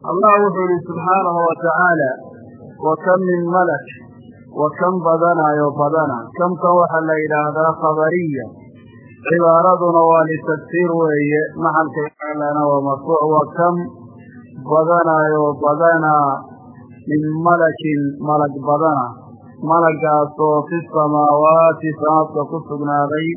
allah wuxuu yihi subxaanahu watacaala wa kam min malak wa kam badanayo badana. Kamkan waxaa la yidhaahdaa khabariya. Cibaaraduna waa litagsiir weeye maxalka yaalana waa marfuuc. Wa kam badanayo badanaa min malakin malag badana. Malagaasoo fi samaawaati ku sugnaaday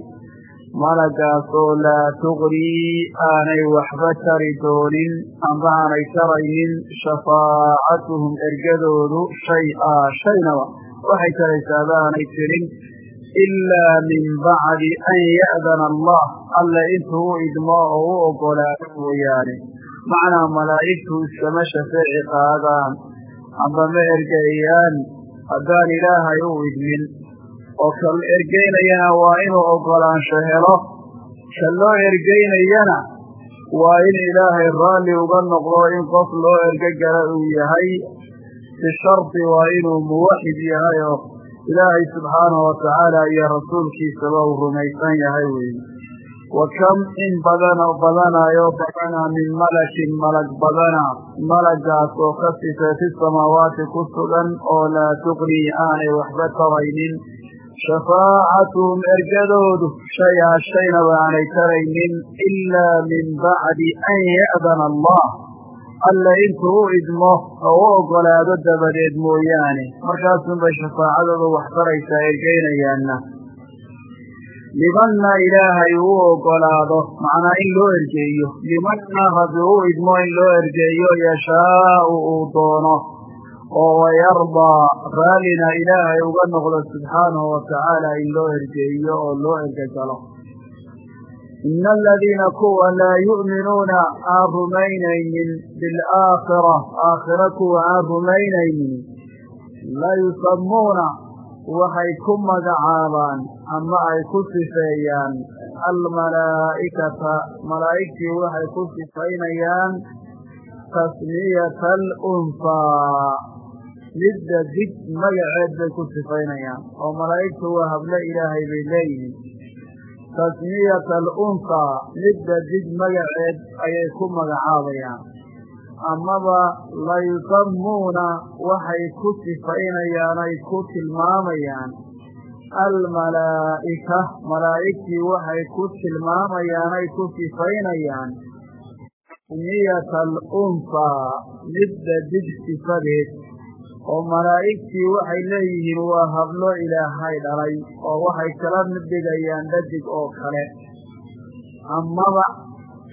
malagaasoo laa tuqrii aanay waxba tari doonin amba aanay taraynin shafaacatuhum ergadoodu shay-a shaynaba waxay taraysaaba aanay tirin ilaa min bacdi an ya'dana allah. Alle intuu u idmo oo u oggolaado mooyaane macnaa malaa'igtu iskama shafeeci qaadaan amba ma ergeeyaan haddaan ilaahay u idmin oo kal ergeynayana waa inuu oggolaansho helo. Ka loo ergeynayana waa in ilaahay raalli uga noqdo in qof loo ergegala uu yahay. Bishardi waa inuu muwaxid yahay oo ilaahay subxaanahu watacaala iyo rasuulkiisaba uu rumaysan yahay weeye wa kam in badana badanayo badana min malakin malag badana malagaas oo ka sifay fi samaawaati ku sugan oo laa tuqnii aanay waxba taraynin shafaacatuhum ergadoodu shay-a shaynaba aanay taraynin ilaa min bacdi an ya'dana allah alle intuu u idmo oo u oggolaado dabadeed mooyaane markaasunbay shafaacadooda wax taraysaa ergeynayaanna limanna ilaahay uu oggolaado macnaa in loo ergeeyo limanna rabbi u idmo in loo ergeeyo yashaau uu doono oo wayardaa raallina ilaahay uga noqdo subxaanahu watacaala in loo ergeeyo oo loo ergegalo ina aladiina kuwa laa yu'minuuna aan rumaynaynin bilaakhira aakhira kuwa aan rumaynaynin la yusammuuna waxay ku magacaabaan ama ay ku sifeeyaan almalaa'ikata. Malaa'igtii waxay ku sifaynayaan tasmiyata alunhaa midda dig magaceed bay ku sifaynayaan oo malaa'igtu waa hablo ilaahay bay leeyihiin. Tasmiyata alunhaa midda dig magaceed ayay ku magacaabayaan. Amaba layusammuuna waxay ku sifaynayaan ay ku tilmaamayaan. Almalaa'ika malaa'igtii waxay ku tilmaamayaan ay ku sifaynayaan tasmiyata alunhaa midda dig sifadeed oo malaa'igtii waxay leeyihiin waa hablo ilaahay dhalay oo waxay kala dhigayaan dhadig oo kale. Amaba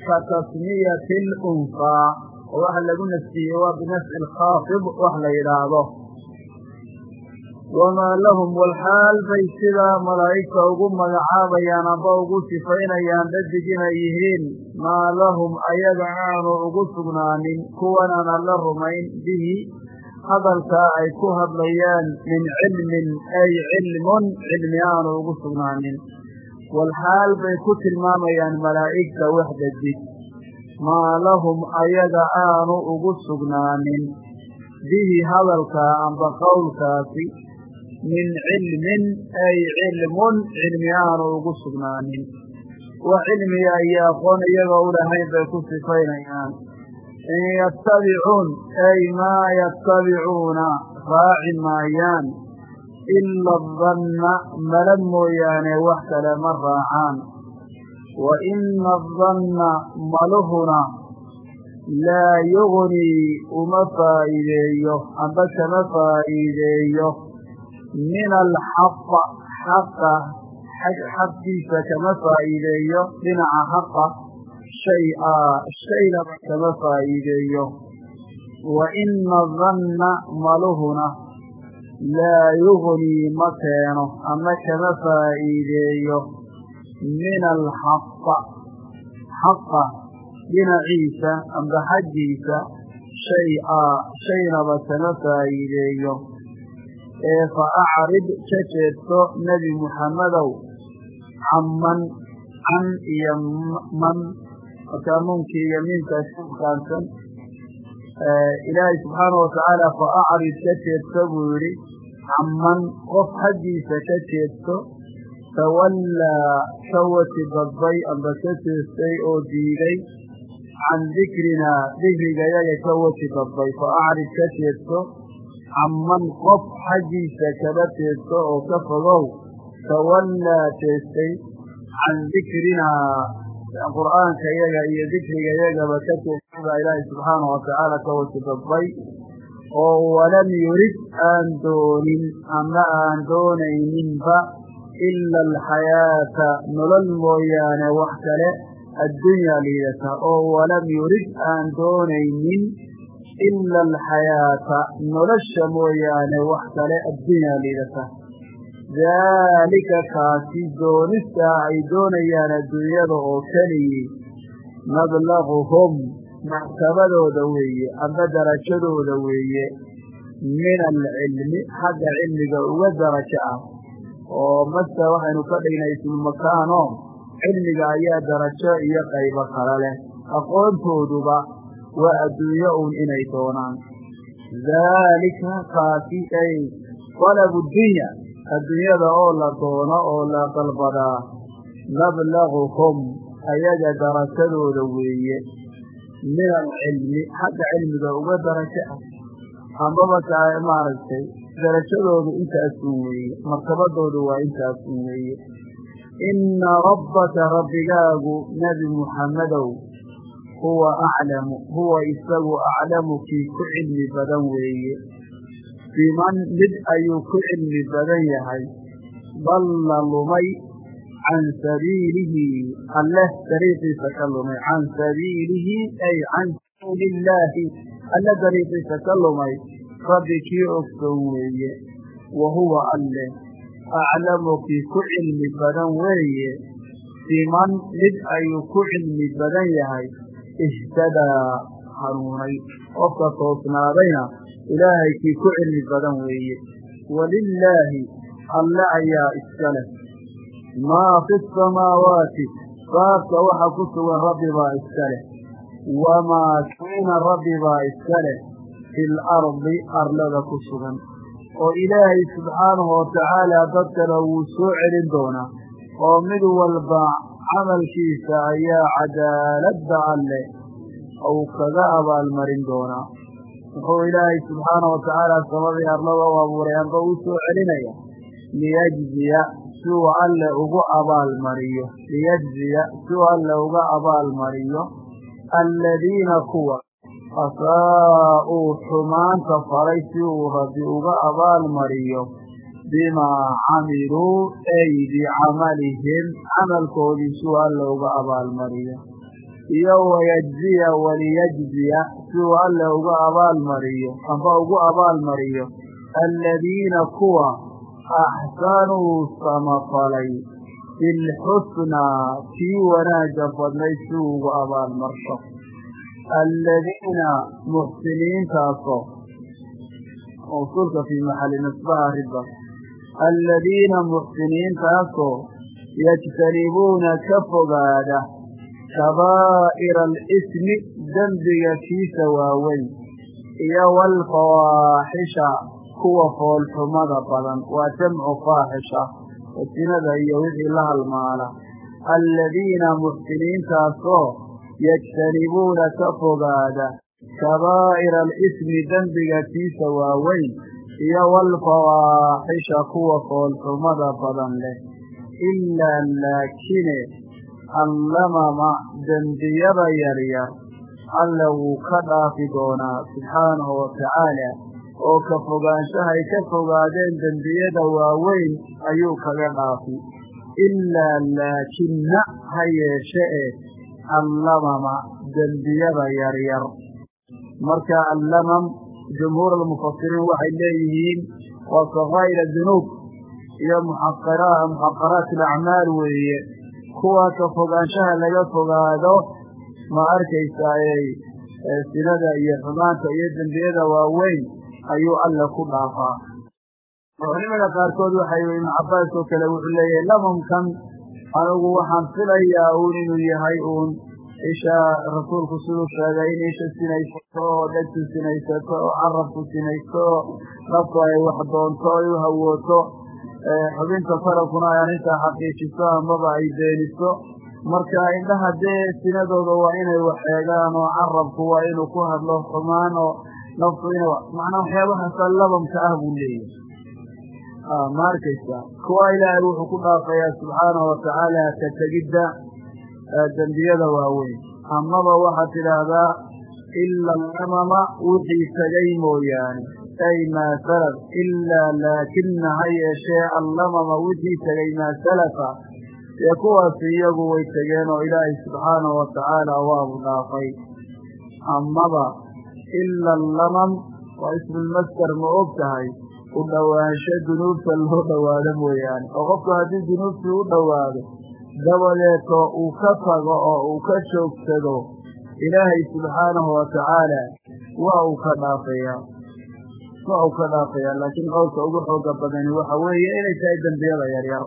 ka tasmiyati alunhaa oo waxa lagu nafsiiyey waa binafci alkhaafid wax la yidhaahdo. Wamaa lahum walxaal bay sidaa malaa'igta ugu magacaabayaan amba ugu sifaynayaan dhadig inay yihiin. Maa lahum ayaga aanu ugu sugnaanin kuwan aan alla rumayn bihi hadalkaa ay ku hadlayaan min cilmin ay cilmun cilmi aanu ugu sugnaanin. Walxaal bay ku tilmaamayaan malaa'igta wax dhadig maa lahum ayaga aanu ugu sugnaanin. Bihi hadalkaa amba qowlkaasi min cilmin ay cilmun cilmi aanu ugu sugnaanin. Wax cilmiga iyo aqoon iyagoo u lahayn bay ku sifaynayaan in yattabicuun ay maa yattabicuuna raaci maayaan ila adanna mala mooyaane wax kale ma raacaan wa ina adanna maluhuna laa yugnii uma faa'iideeyo amba kama faa'iideeyo min alxaqa xaqa xaqkiisa kama faa'iideeyo dhinaca xaqa shay-a shaynaba kama faa'iideeyo. Wa ina danna maluhuna laa yugnii ma keeno ama kama faa'iideeyo. Min alxaqa xaqa dhinaciisa amba xaggiisa shay-a shaynaba kama faa'iideeyo. Ee fa acrid ka jeedso nebi muxammedow camman can iyo man markaa nuunkii ku bukaansan ilaahay subxaanau watacaala fa acrid ka jeedso buu yidhi camman qof xaggiisa ka jeedso tawallaa ka wati dadbay amba ka jeestay oo diiday can dikrinaa dikriga yaga ka weji dadbay fa acrid ka jeedso canman qof xaggiisa kaba jeedso oo ka fogow tawallaa jeestay can dikrinaa qur'aanka yaga iyo dikriga yagaba ka baa ilaahay subxaanahu watacaala ka weji dadbay oo walam yurid aan doonin ama aan doonayninba ila alxayaata nolol mooyaane wax kale addunyaa liidata oo walam yurid aan doonaynin ila alxayaata nolosha mooyaane wax kale addunyaa liidata daalika kaasi doonistaa ay doonayaan adduunyada oo keligii mablaguhum martabadooda weeye amba darajadooda weeye min alcilmi xagga cilmiga uga darajo ah oo mase waxaynu ka dhignay ismumakaano cilmiga ayaa darajo iyo qaybo kale leh. Aqoontooduba waa adduunyo uun inay doonaan. Daalika kaasi ay talabu dunya adduunyada oo la doono oo la dalbadaa mablaguhum ayaga darajadooda weeye. Min alcilmi xagga cilmiga uga darajo ah. Ambaba taa maaragtay darajadoodu intaasun weeye martabadoodu waa intaasun weeye. Inna rabbaka rabbigaagu nebi muxammedow huwa aclamu huwa isagu aclamu kii ku cilmi badan weeye biman mid ayuu ku cilmi badan yahay. Dalla lumay can sabiilihi alleh dariiqiisa ka lumay. Can sabiilihi ay can sabiili illaahi alle dariiqiisa ka lumay. Rabbi kii ogsoon weeye wa huwa alleh aclamu kii ku cilmi badan weeye biman mid ayuu ku cilmi badan yahay. Ihtadaa hanuunay qofka toosnaadayna ilaahay kii ku cilmi badan weeye. Walilaahi alle ayaa iska leh. Maa fi samaawaati saabka waxa ku sugan rabbi baa iska leh. Wamaa kaana rabbi baa iska leh fi lardi arlada ku sugan. Oo ilaahay subxaanahu watacaala dadkana wuu soo celin doonaa. Oo mid walba camalkiisa ayaa cadaaladda alleh. Uu kaga abaalmarin doonaa wuxuu ilaahay subxaanahu watacaala samadii arlada u abuuray amba uu soo celinaya. Liyajziya siuu alle ugu abaalmariyo. Liyajziya siuu alle uga abaalmariyo. Alladiina kuwa asaa'uu xumaanta faray si uu rabbi uga abaalmariyo bimaa camiluu ay bicamalihim camalkoodii siuu alle uga abaalmariyo iyo wayajziya waliyajziya siuu alle uga abaalmariyo amba ugu abaalmariyo alladiina kuwa axsanuu samafalay bilxusnaa kii wanaagga badnayd si uu ugu abaalmarto alladiina muxsiniintaasoo mawsuulka fii maxalli nasbaha riba alladiina muxsiniintaasoo yajtanibuuna ka fogaada kabaa'ira alismi dembiga kiisa waaweyn iyo waalfawaaxisha kuwa foolxumada badan waa jamcu faaxisha sinada iyo wixii la halmaala alladiina muxsiniintaasoo yajtanibuuna ka fogaada kabaa'ira alismi dembiga kiisa waaweyn iyo waalfawaaxisha kuwa foolxumada badan leh ilaa laakine allamama dembiyada yaryar alle wuu ka dhaafi doonaa subxaanahu watacaala oo ka fogaanshahay ka fogaadeen dembiyada waaweyn ayuu kaga dhaafi. Ilaa laakinna ha yeeshe e allamama dembiyada yaryar. Marka allamam jumhuur almufasiriin waxay leeyihiin waa sakaa'ir dunuub? Iyo muxaqaraat alacmaal weeye kuwa ka fogaanshaha laga fogaado ma arkaysaayey sinada iyo xumaanta iyo dembiyada waaweyn ayuu alle ku dhaafaa. Culimada qaarkood waxay ibnu cabbaas oo kale wuxuu leeyahay lamamkan anigu waxaan filayaa uun inuu yahay uun. Isha rasuulku siduu sheegay in isha sinaysato oo dhegtu sinaysato oo carabku sinaysto oo naftu ay wax doonto ay u hawooto xubinta farabkuna ay arrintaa xaqiijiso amaba ay beeniso. Marka indhaha dee sinadooda waa inay waxeegaan oo carabku waa inuu ku hadlo xumaan oo naftu ina macnaa waxyaabahaasa labamka ah buu leeyahay. Ma arkaysa? Kuwa ilaahay wuxuu ku dhaafayaa subxaanahu watacaala ka tegidda dembiyada waaweyn. Amaba waxaad tidhaahdaa ila alamama wixii tegay mooyaane ay maa salaf ilaa laakina ha yeeshee allamama wixii tegay maa salafa. Dee kuwaasi iyagu way tegeen oo ilaahay subxaanahu watacaala waabu dhaafay. Amaba ila allamam waa ismulmasder ma og tahay. U dhowaansho dunuubta loo dhowaado mooyaane oo qofku haddii dunuubtii u dhowaado dabadeeto uu ka tago oo uu ka joogsado ilaahay subxaanahu watacaala waa uu ka dhaafayaa waa ka dhaafayaa laakiin qowlka ugu xooga badani waxa weeye inay tahay dembiyada yaryar.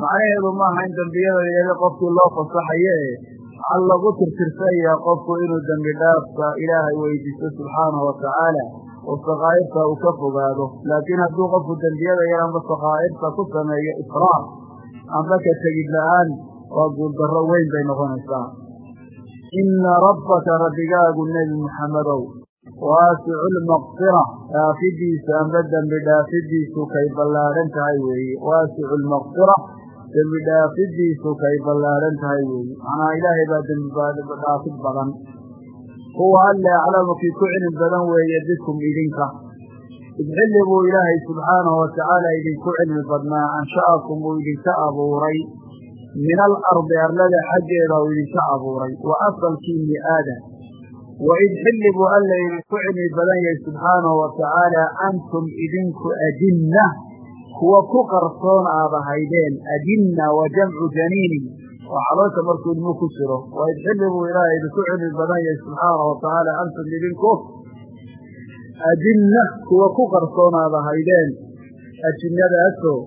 Macnaheedu maaha in dembiyada yaryar qofkii loo fasaxayo e lagu tirtirsayaa qofku inuu dembi dhaafka ilaahay weydiisto subxaanahu watacaala oo sakaa'irta uu ka fogaado. Laakiin hadduu qofku dembiyada yar amba sakaa'irta ku sameeyo israar amba ka tegid la'aan waa guuldarro weyn bay noqonaysaa. Ina rabbaka rabbigaagu nebi muxammedow waasicu lmaqfira dhaafidiisa amba dembi dhaafidiisu kay ballaadhan tahay weeye waasicu lmaqfira dembi dhaafidiisu kay ballaadhan tahay weeye macnaa ilaahay baa dembi dhaafid badan huwa alle aclamu kii ku cilmi badan weeye bikum idinka idxilli buu ilaahay subxaanahu watacaala idinku cilmi badnaa ansha'akum uu idinka abuuray min alardi arlada xaggeeda uu idinka abuuray wa asalkiini aadam wa idxilli buu alla idinku cilmi badan yahay subxaanahu watacaala antum idinku adinna kuwa ku qarsoon aad ahaydeen adinna wa jamcu janiinin waa caloosha markuu ilmu ku jiro wa idxilli buu ilaahay idinku cilmi badan yahay subxaanahu watacaala antum idinku adinna kuwa ku qarsoon aad ahaydeen ajinnadaasoo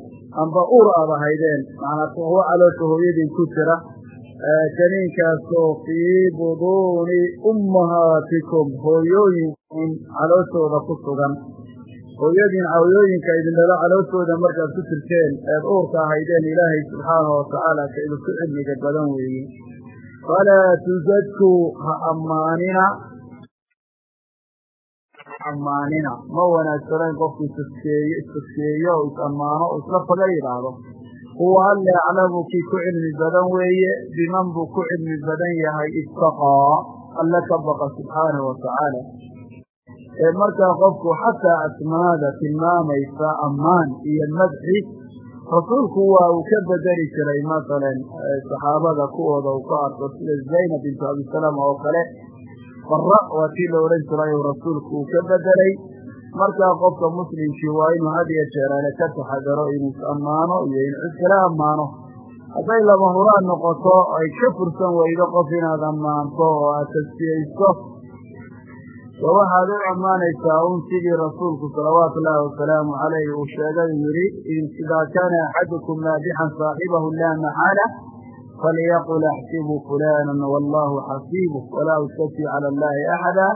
amba ur aad ahaydeen macnaa kuwa caloosha hooyadiin ku jira janiinkaasoo fii buduuni ummahaatikum hooyooyinkin calooshooda ku sugan. Hooyadiin hooyooyinka idindhalo calooshooda markaad ku jirteen eed uurka ahaydeen ilaahay subxaanahu watacaala ka idinku cilmiga badan weeye falaa tuzadkuu ha ammaanina. Ammaanina. Ma wanaagsano in qofku istaskeeyo istaskeeyo o is-ammaano o isla faga yidhaahdo huwa alle aclamu kii ku cilmi badan weeye biman buu ku cilmi badan yahay istaqaa alle ka baqa subxaanahu watacaala markaa qofku xataa asmaada tilmaamaysa ammaan iyo madxi rasuulku waa uu ka bedeli jiray masalan saxaabada kuwooda uu ka arko sida zaynab bintu abisalaam oo kale bara waa tii la odhan jiray oo rasuulku uu ka bedelay markaa qofka muslimkii waa inuu had iyo jeerale ka taxadaro inuu is ammaano iyo in cid ammaano. Hadday lama huraan noqoto ay ka fursan weydo qof inaad ammaanto oo aad tasfiyeyso wa waxaad u ammaanaysaa un sidii rasuulku salawaatu ullaahi wasalaamu calayh uu sheegay yidhi idaa kaana axadukum maadixan saaxibahu laa maxaala falyaqul axsibu fulanan wallahu xasiibuh walaa ustaki cala allahi axada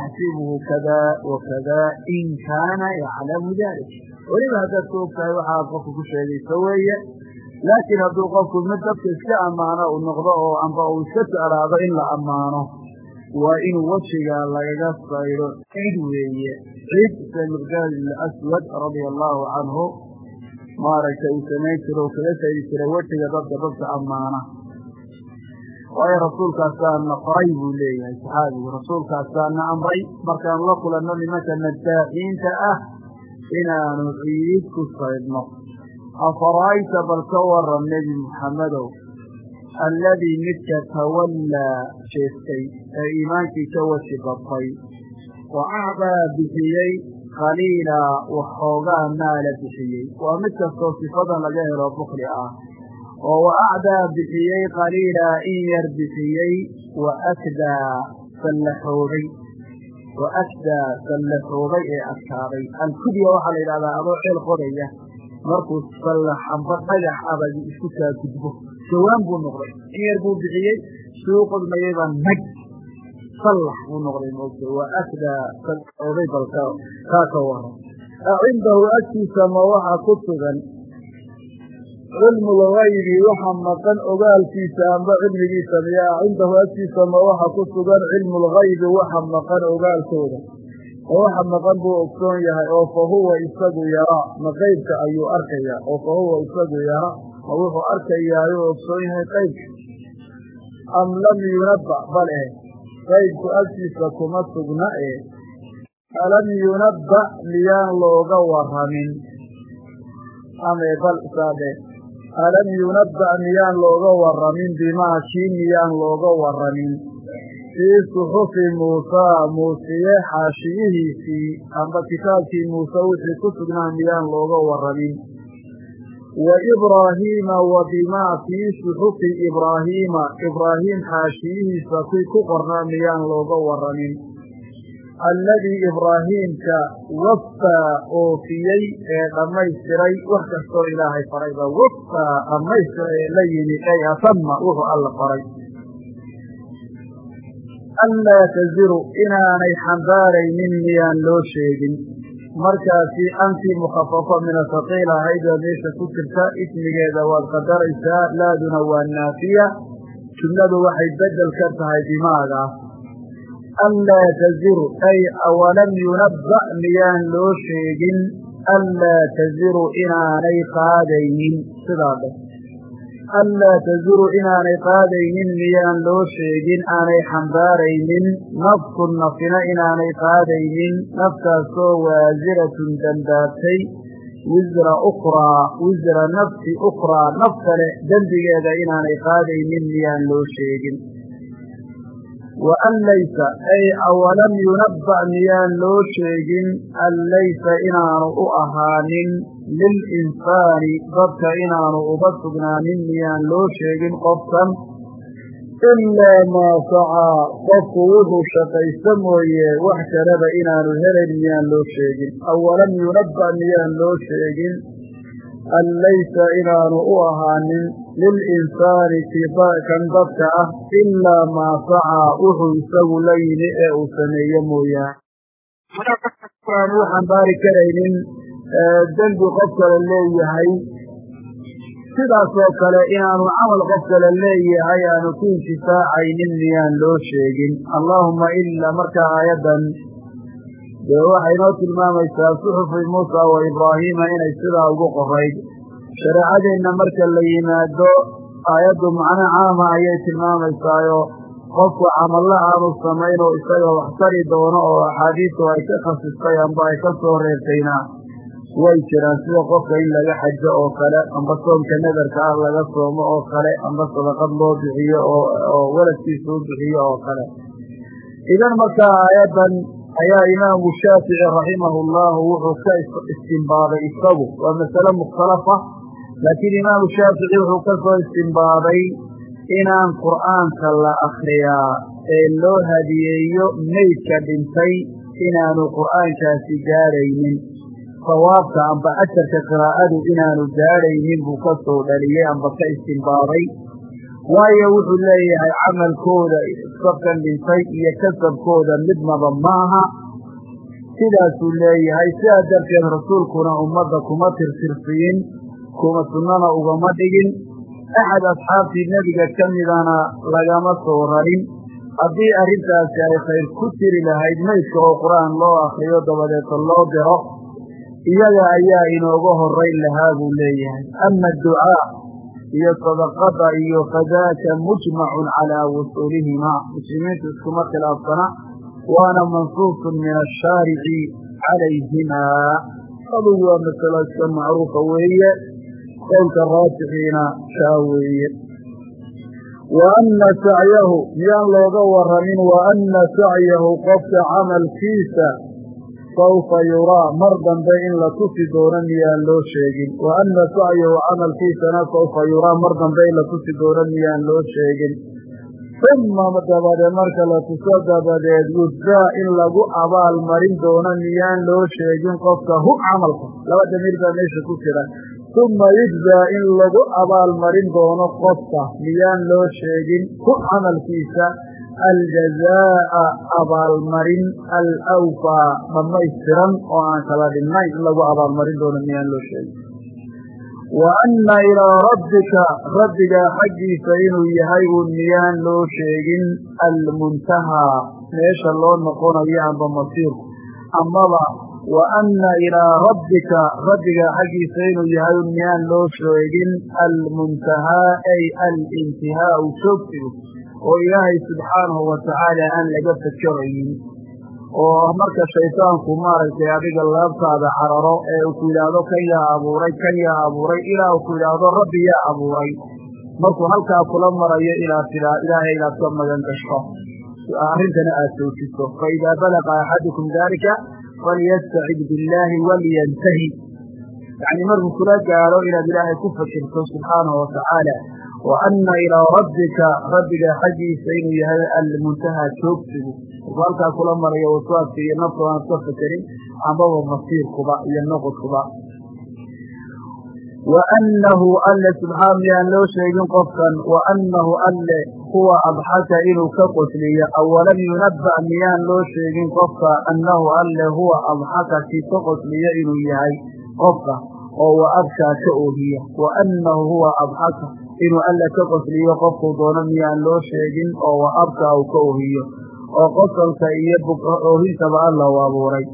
axsibuhu kada wakada in kaana yaclamu dalik weliba haddaad ku og tahay waxaad qofku ku sheegayso weeye laakiin hadduu qofku mid dadka iska ammaano uu noqdo oo amba uu iska jeclaado in la ammaano waa inuu wejiga lagaga saydo cid weeye cid ibn aswad radia allahu canhu maaragtay uu samayn jiro uu kaga saydi jiray wejiga dadka dadka ammaana waayo rasuulkaasaana faray buu leeyahay saxaabigu. Rasuulkaasaana amray markaanu la kulanno nimanka madaaxiinta ah inaanu ciid ku saydhno afara'ayta bal ka waran nebi muxammedow alladii midka tawallaa jeestay ee iimaankii ka weji badtay wa acdaa bixiyey qaliila waxoogaa maala bixiyey. Waa mid kastoo sifadan laga helo bukli ah oo wa acdaa bixiyey qaliila in yar bixiyey wa akdaa sallaxoobay wa akdaa sallaxoobay ee adkaaday alkudya waxaa la yidhahdaa adoo ceel qodaya markuu sallax amba dhagax abagi isku kaa gudbo. Jawaan buu noqday in yar buu bixiyey suu qodmayeyba nag sallax buu noqday moogta wa akdaa sallaxoobay balka kaa ka waran. Acindahu agtiisa ma waxaa ku sugan cilmulgaybi waxa maqan ogaalkiisa amba cilmigiisa miyaa cindahu agtiisa ma waxa ku sugan cilmulgaybi waxa maqan ogaalkooda. Oo waxa maqan buu ogsoon yahay oo fa huwa isagu yaraa ma qeybka ayuu arkayaa oo fa huwa isagu yaraa ma wuxuu arkayaayuu ogsoon yahay qeybka am lam yunabba bal eh qaybku agtiisa kuma sugna e alam yunabba miyaan looga waramin ame bal saade alam yunabba miyaan looga waramin bimaa kii miyaan looga waramin fii suxufi muusaa muusiye xaashiyihiisii amba kitaabkii muuse wixii ku sugnaa miyaan looga waramin wa ibraahiima wa bimaa fii suxufi ibraahiima ibraahim xaashiyihiisa kuwii ku qornaa miyaan looga waramin alladii ibraahiimka waffaa oofiyey ee dhammaystiray wax kastoo ilaahay farayba waffaa dhammaystiray ee la yimi ay atama wuxuu alla faray. Anlaa taziru inaanay xambaaraynin miyaan loo sheegin. Markaasi antii mukhafafa min asaqiil ahayd oo meesha ku jirta ismigeeda waad qadaraysaa laaduna waa naafiya. Jumladu waxay bedel ka tahay bimaaga anlaa taziru ay awalam yunabba miyaan loo sheegin anlaa taziru inaanay qaadaynin sidaa dhe anlaa taziru inaanay qaadaynin miyaan loo sheegin aanay xambaaraynin nafsun nafina inaanay qaadaynin naftaasoo waasiratun dambaabtay wisra ukhraa wisra nafsi ukhraa naf kale dembigeeda inaanay qaadaynin miyaan loo sheegin wa an laysa ay awalam yunabba miyaan loo sheegin an laysa inaanu u ahaanin lilinsaani dadka inaanu uga sugnaanin miyaan loo sheegin qofkan ilaa maa sacaa qofku wuxuu shaqaysta mooye wax kaleba inaanu helayn miyaan loo sheegin awalam yunabba miyaan loo sheegin an laysa inaanu u ahaanin lilinsaani kan dadka ah ilaa maa sacaa wuxuu isagu la yimi ee uu sameeye mooyaane aan u xambaari karaynin dembi qof kale leeyahay sidaasoo kale inaanu camal qof kale leeyahay aanu ku intifaacaynin miyaan loo sheegin allaahuma ilaa markaa aayaddan dee waxay noo tilmaamaysaa suxufi muusa wa ibraahiima inay sidaa ugu qorayd shareecadeenna marka la yimaado aayaddu macno caama ayay tilmaamaysaayo qofku camalla aanu samayn oo isaga wax tari doono oo axaadiistu ay ka khasistay amba ay ka soo reebtayna way jiraan sida qofka in laga xajo oo kale amba soomka nadarka ah laga soomo oo kale amba sadaqad loo bixiyo oo waladkiisa u bixiyo oo kale. Idan markaa aayaddan ayaa imaamu shaafici raximahu llahu wuxuu ka istinbaaday isagu. Waa masale mukhtalafa laakiin imaamu shaafici wuxuu ka soo istinbaaday inaan qur'aanka la akriyaa ee loo hadiyeeyo meydka dhintay inaanu qur'aankaasi gaadhaynin sawaabka amba ajarka qiraa'adu inaanu gaadhaynin buu ka soo dhaliyey amba ka istinbaaday waayo wuxuu leeyahay camalkooda sabkan dhintay iyo kasabkooda midnaba maaha. Sidaasuu leeyahay sidaa darteed rasuulkuna ummadda kuma tirtirsiyin kuma sunnana ugama dhigin. Axad asxaabtii nebiga ka midana lagama soo rarin. Haddii arrintaasi ay khayr ku tiri lahayd maydka oo qur'aan loo akriyo dabadeeta loo diro iyaga ayaa inooga horayn lahaa buu leeyahay. Ama adducaa iyo sadaqada iyo fadaaka mujmacun calaa wusuulihimaa muslimiintu iskuma khilaafsana waana mansuusun min ashaarici calayhimaa adugu waa masalo iska macruufa weeye qowlka raajixiina shaa weeye. Wa anna sacyahu miyaan looga waramin wa sacyahu qofka camalkiisa saufa yuraa mar dambe in la tusi doono miyaan loo sheegin. Wa anna sacyahu camalkiisana saufa yuraa mar dambe in la tusi doono miyaan loo sheegin. Uma dabadeed marka la tuso dabadeed yujzaa in lagu abaal marin doono miyaan loo sheegin qofka hu camalka. Laba damiir baa meesha ku jira. Uma yujzaa in lagu abaal marin doono qofka miyaan loo sheegin hu camalkiisa aljazaa'a abaalmarin alawfaa dhammaystiran oo aan kala dhinnayn in lagu abaalmarin doono miyaan loo sheegin wa anna ilaa rabbika rabbigaa xaggiisa inuu yahay uun miyaan loo sheegin almuntahaa meesha loo noqonayo amba masiirku amaba wa anna ilaa rabbika rabbigaa xaggiisa inuu yahay un miyaan loo sheegin almuntahaa ay alintihaau joogsigu oo ilaahay subxaanahu watacaala aan laga fakeraynin oo marka shaydaanku maaragtay adiga laabtaada cararo ee uu ku yidhaahdo kan yaa abuuray kan yaa abuuray ilaa uu ku yidhaahdo rabbi yaa abuuray. Markuu halkaa kula marayo inaad tidaa ilaahay inaad ka magan gasho arrintana aad joojiso fa idaa balaqa axadukum daalika falyastacid billaahi walyantahi. Yacni markuu kula gaadho inaad ilaahay ku fakirto subxaanahu watacaala wa anna ilaa rabbika rabbiga xaggiisa inuu yahay almuntahaa joogsigu markuu halkaa kula marayo waswaaska iyo nafta aan ka fakerin ambaba masiirkuba iyo noqodkuba wa annahu alle subxaana miyaan loo sheegin qofkan wa annahu alle huwa adxaka inuu ka qosliyo awalam yunabba miyaan loo sheegin qofka annahu alle huwa adxaka kii ka qosliyo inuu yahay qofka oo wa abkaa ka oohiya wa annahu huwa adxaka inuu alle ka qosliyo qofkuu doono miyaan loo sheegin oo wa abkaa uu ka oohiyo oo qosolka iyo oohintaba alla u abuuray.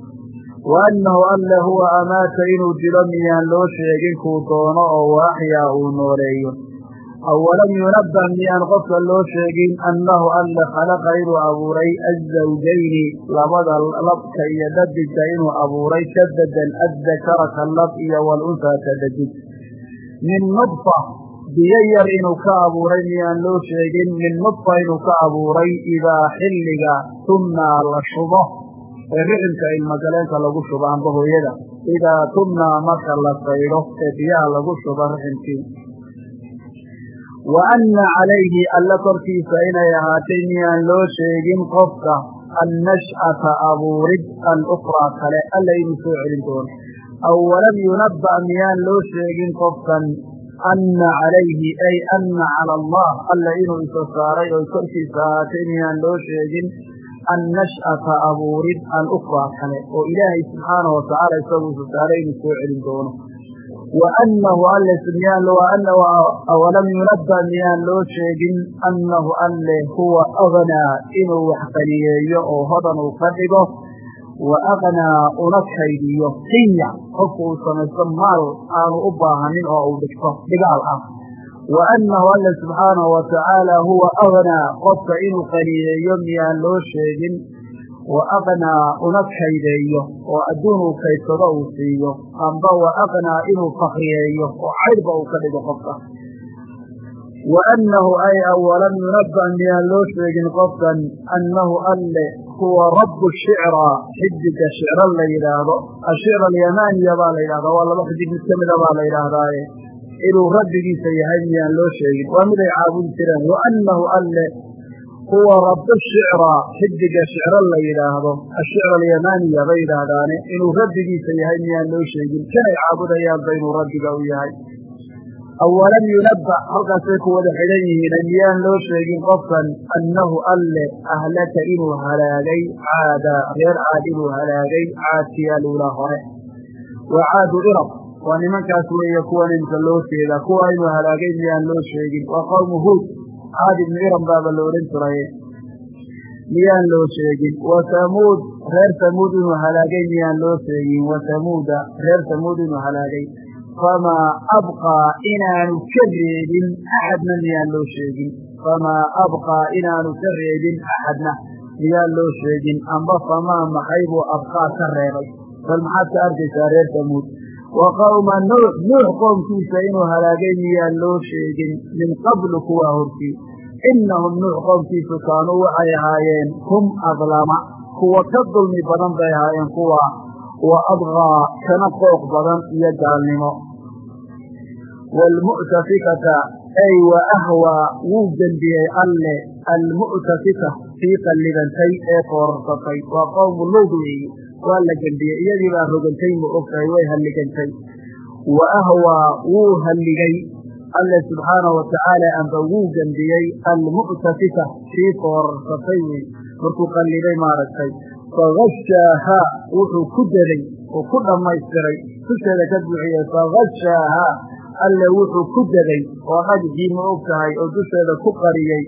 Wa annahu alle huwa amaata inuu dilo miyaan loo sheegin kuu doono oo wa axyaa uu nooleeyo awalam yunabbah miyaan qofka loo sheegin annahu alle khalaqa inuu abuuray azawjayni labada labka iyo dhadigka inuu abuuray bedel addakara ka lab iyo walunhaa ka min nudfa biyo yar inuu ka abuuray miyaan loo sheegin min nudfa inuu ka abuuray idaa xilliga tumnaa la shubo. Ee riximka ilmagaleenka lagu shubo amba hooyada idaa tumnaa marka la saydho ee biyaha lagu shubo riximkii wa anna calayhi alle korkiisa inay ahaatay miyaan loo sheegin qofka annash'ata abuurid alukhraa kale alla inuu soo celin doono. Awalam yunabba miyaan loo sheegin qofkan anna calayhi ay anna cala allah alla inuu isa saaray oo korkiisa ahaatay miyaan loo sheegin annash'ata abuurid alukhraa kale oo ilaahay subxaanahu watacaala isagu isa saaray inuu soo celin doono wa annahu alle awalam yunabba miyaan loo sheegin annahu alle huwa agnaa inuu wax qaniyeeyo oo hodan uu ka dhigo wa agnaa una kaydiyo hinya qofku uu samaysto maal aanu u baahanin oo uu dhigto dhigaal ah. Wa annahu alle subxaanahu watacaala huwa agnaa qofka inuu qaniyeeyo miyaan loo sheegin. Wa aqnaa una kaydeeyo oo adduun uu kaydsado uu siiyo. Amba wa aqnaa inuu fakriyeeyo oo caydhba uu ka dhigo qofka. Wa annahu ay miyaan loo sheegin qofkan annahu alle huwa rabbu shicra xidiga shicro la yidhaahdo. Ashicra alyamaaniya baa la yidhahdaa waa laba xidig mid ka baa la yidhaahdaaye. Inuu rabbigiisa yahay miyaan loo sheegin. Waa mid ay caabudi jireen wa alle huwa rabu shicra xidiga shicro la yidhaahdo. Ashicra alyamaaniya bay yidhaahdaane. Inuu rabbigiisa yahay miyaan loo sheegin. Kanay caabudayaanba inuu rabbiga u yahay awalam yunabba halkaasay ku wada xidhan yihiin miyaan loo sheegin qofkan annahu alle ahlaka inuu halaagay caada reer caad inuu halaagay caadkiyaalulaa hore waa caadu irab waa nimankaas weeye kuwan imka loo jeeda kuwa inuu halaagay miyaan loo sheegin waa qowmu huud caad ibnu iram baaba la odhan jiray miyaan loo sheegin wa samuud reer samuud inuu halaagay miyaan loo sheegin wa samuuda reer samuud inuu halaagay famaa abqaa inaanu ka reebin axadna miyaan loo sheegin famaa abqaa inaanu ka reebin axadna miyaan loo sheegin amba famaa maxay buu abqaa ka reebay bal maxaad ka arkaysaa reer samuud wa qowma nuux nuux qoomkiisa inuu halaagay miyaan loo sheegin min qablu kuwaa hortii innahum nuux qoomkiisu kaanuu waxay ahaayeen hum adlama kuwa ka dulmi badan bay ahaayeen kuwa wa adqaa kana qooq badan iyo gaalnimo. Waalmu'tafikata ay wa ahwaa wuu dembiyey alle almu'tafika sii qallibantay ee foorarsatay waa qowmu luud weeye waa la gembiyey iyadii baa rogantay ma ogtahay way halligantay. Wa ahwaa wuu halligay alle subxaanahu watacaala amba wuu gembiyey almu'tafika sii foorarsatay wey markuu qallibay maaragtay fagashaahaa wuxuu ku daday oo ku dhammaystiray. Dusheeda ka buuxiyey fagashaahaa alle wuxuu ku degay oo dhagxii ma og tahay oo dusheeda ku qariyey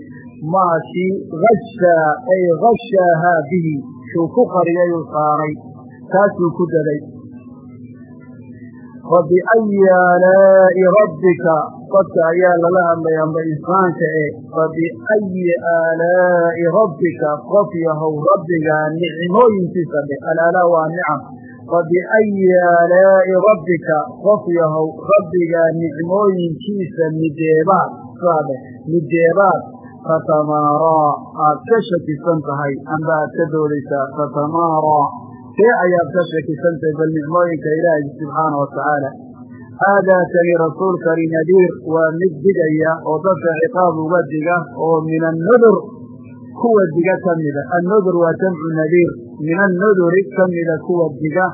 maa kii hashaa ay hashaahaa bihi shuu ku qariyay uu saaray. Taasuu ku fabiayi aalaa'i rabbika dadka ayaa lala hadlay amba insaanka e fabiayi aalaa'i rabbika qof yahow rabbigaa nicmooyinkiisa dhe alaalaa waa nicam fabiayi aalaa'i rabbika qof yahow rabbigaa nicmooyinkiisa mideebaad saa dheh mideebaad fatamaaraa aad ka shakisan tahay amba aad ka doodaysaa fatamaaraa see ayaad ka shakisantahay bal nicmooyinka ilaahay subxaana wa tacaala haadaa kani rasuulkani nadiir waa mid digaya oo dadka ciqaab uga diga oo min annudur kuwa diga ka mida. Annudur waa jamcu nadiir min annuduri ka mida kuwa diga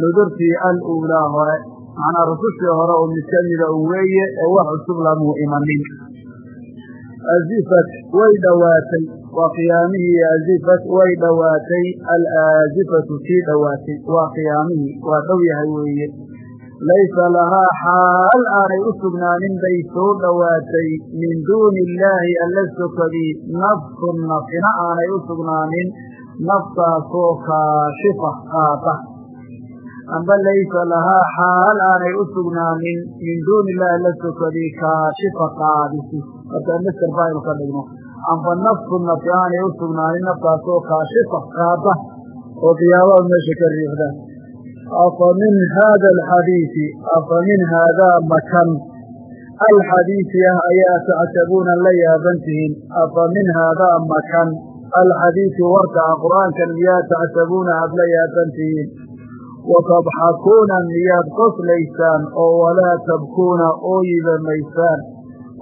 nudurtii aluulaa hore. Macnaa rusushii hore oo mid ka mida weeye ee wax cusub lamuu imanin azifat way dhowaatay waa qiyaamihii azifat way dhowaatay alaazifatu tii dhowaatay waa qiyaamihii waa dhow yahay weeye laysa lahaa xaal aanay u sugnaanin bay soo dhowaatay min duuni illaahi alla sokadii nafsun nafina aanay u sugnaanin naftaasoo kaashifa qaata amba laysa lahaa xaal aanay u sugnaanin min duuni illaahi alla sokadii kaashifa qaadisi markaa master baynu ka dhigno amba nafsu nafi aanay u sugnaanin naftaasoo kaashifa qaada oo qiyaamada meesha ka riixda afa min haada alxadiisi afa min haadaa makan. Alxadiisi ah ayaa tacjabuuna la yaaban tihiin afa min haadaa makan. Alxadiisi warka ah qur'aankan miyaa tacjabuuna aad la yaaban tihiin watadxakuuna miyaad qoslaysaan oo walaa tabkuuna ooyiba maysaan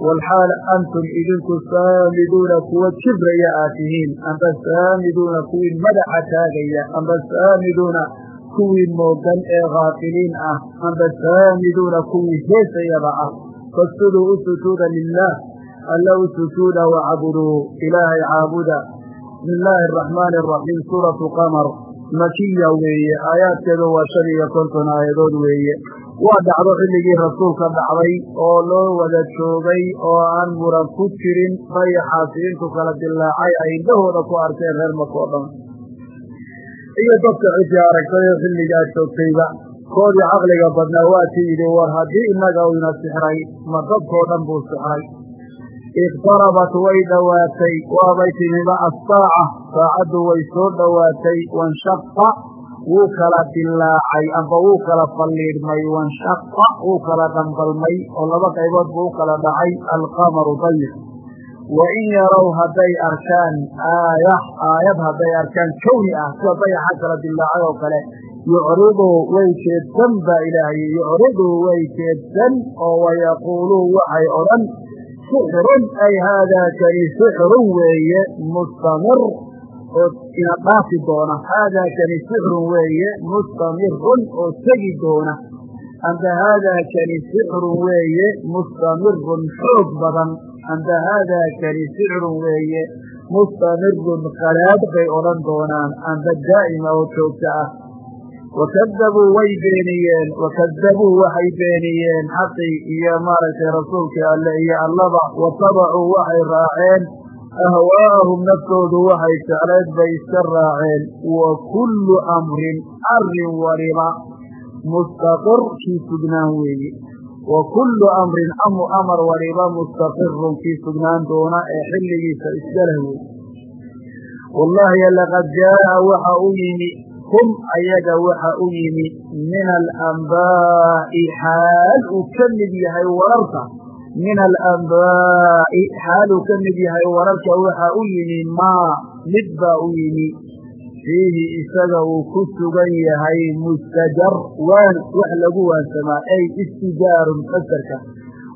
walxaal antum idinku saamiduuna kuwa kibraya aad tihiin amba saamiduuna kuwii madaxa taagaya amba saamiduuna kuwii moogan ee kaafiliin ah amba saamiduuna kuwii heesayaba ah fasjuduu u sujuuda lilaah alla u sujuuda wacbuduu ilaahay caabuda bismi illaahi araxmaani araxiim suuratu qamar makiya weeye aayaadkeedu waa shan iyo aayadood weeye waa dhacdo xilligii rasuulka dhacday oo loo wada joogay oo aan muran ku jirin dayaxaasi intuu kala dilaacay ay indhahooda ku arkeen reer maka oo dhan. Iyo dadka cidii aragtay oo xilligaa joogtayba koodii caqliga badnaa waa ti yidhi war haddii innaga uu ina sixray ma dadkoo dhan buu sixray. Iqtarabat way dhowaatay waabay timiba assaaca saacaddu way soo dhowaatay wanshaqa wuu kala dilaacay amba wuu kala falliidhmay wanshaqa wuu kala dhambalmay oo laba qaybood buu u kala dhacay alqamaru dayif. Wa in yarow hadday arkaan aaya aayad hadday arkaan kowni ah sida dayaxa kala dilaacay oo kale yucriduu way jeedsan baa ilaahay yucriduu way jeedsan oo wayaquuluu waxay odhan sixrun ay haadaa kani sixrun weeye mustamir oo ina dhaafi doona haadaa kani sixrun weeye mustamirun oo tegi doona. Amba haadaa kani sixrun weeye mustamirun xoog badan. Amba haadaa kani sixrun weeye mustamirun qalaad bay odhan doonaan. Amba daa'ima oo joogta ah. Wakadabuu way beeniyeen wakadabuu waxay beeniyeen xaqii iyo maaragtay rasuulkii alle iyo allaba watabacuu waxay raaceen ahwaa'ahum naftoodu waxay jecleed bay iska raaceen wa kullu amrin arrin waliba mustaqir kii sugnaan weeye. Wa kullu amrin amu amar waliba mustaqirun kii sugnaan doona ee xilligiisa isgalah wey wallaahi laqad jaaa waxa u yimi hum ayaga waxa u yimi min alambaa'i xaal uu ka mid yahay wararka min alambaa'i xaal uu ka mid yahay wararka waxa u yimi maa mid baa u yimi fiihi isaga uu ku sugan yahay mustajar waan wax lagu waansamaa ay istijaarun masarka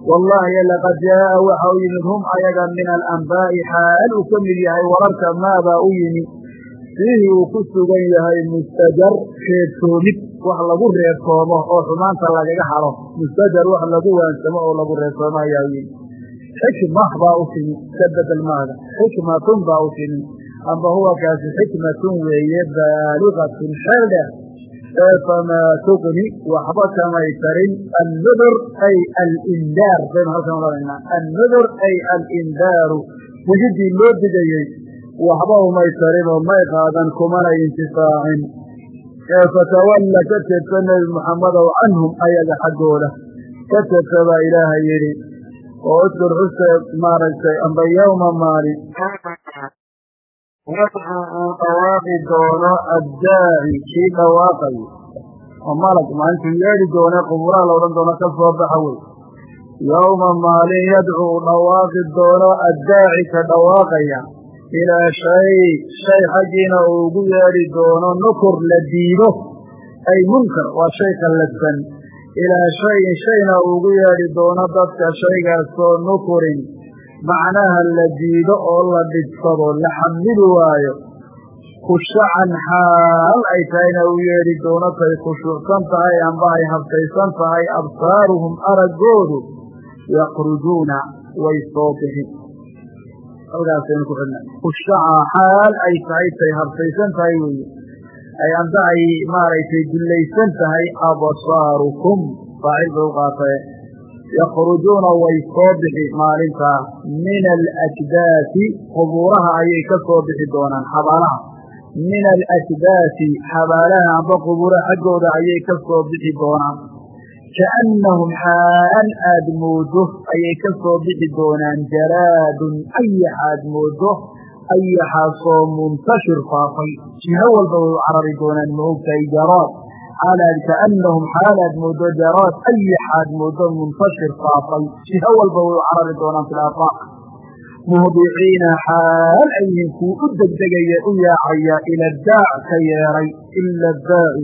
wallaahi laqad jaaa waxa u yimid hum ayaga min alambaa'i xaal uu ka mid yahay wararka maabaa u yimi fiihi uu ku sugan yahay mustajar reebtoomid wax lagu reebtoomo oo xumaanta lagaga halo mustajar wax lagu waansamo oo lagu reebtoomo ayaa u yimi xikma baa u timi ka bedel xikmatun baa u timi. Amba huwa kaasi xikmatun weeye baaligatun xeel dheer ee famaa tugni waxba kamay tarin annudur ay alindaar baynu halkan odhanaynaa annudur ay alindaaru digidii loo digayey waxba umay tarin oo may qaadan kumanay intifaacin ee fatawalla ka jeedsa nebi muxammedow canhum ayaga xaggooda. Ka jeedsa baa ilaahay yidhi oo uskur xuse maaragtay amba yowma maalin yadcuu uu dhawaaqi doono addaaci kii dhawaaqayo oo malag maalintuu yeedhi doone quburaha la odhan doono ka soo baxa wey. Yowma maalin yadcuu uu dhawaaqi doono addaaci ka dhawaaqaya ilaa shay shay xaggiina uu ugu yeedhi doono nukur la diido ay munkar waa shay qalladsan. Ilaa shayin shayna uu ugu yeedhi doono dadka shaygaasoo nukurin. Macnaha la diido oo la dhibsado la xamili waayo. Khushacan xaal ay tahayna u yeedhi doono tay khushuucsan tahay amba ay habsaysan tahay absaaruhum araggoodu yakhrujuuna way soo bixi halkaasaynu ku xidhna. Khushaca xaal ay tahay tay habsaysan tahay weeye ay amba ay maaragtay dullaysan tahay absaarukum. Faacil bay u qaatae yakhrujuuna way soo bixi maalintaa min alajdaasi qubuuraha ayay ka soo bixi doonaan xabaalaha. Min alajdaasi xabaalaha amba qubuura xaggooda ayay ka soo bixi doonaan kaannahum xaal aad moodo ayay ka soo bixi doonaan jaraadun ayax aad moodo ayaxaasoo muntashir faafay jiho walba way u carari doonaan ma ogtahay jaraad xaalaad kaannahum xaalaad moodo jaraad ayaxaad moodo muntashir faafay jiho walba way u carari doonaan fi laafaaq muhdiciina xaal ay yihiin kuu u degdegaya u yaacaya ila daac ka yeeray ila daaci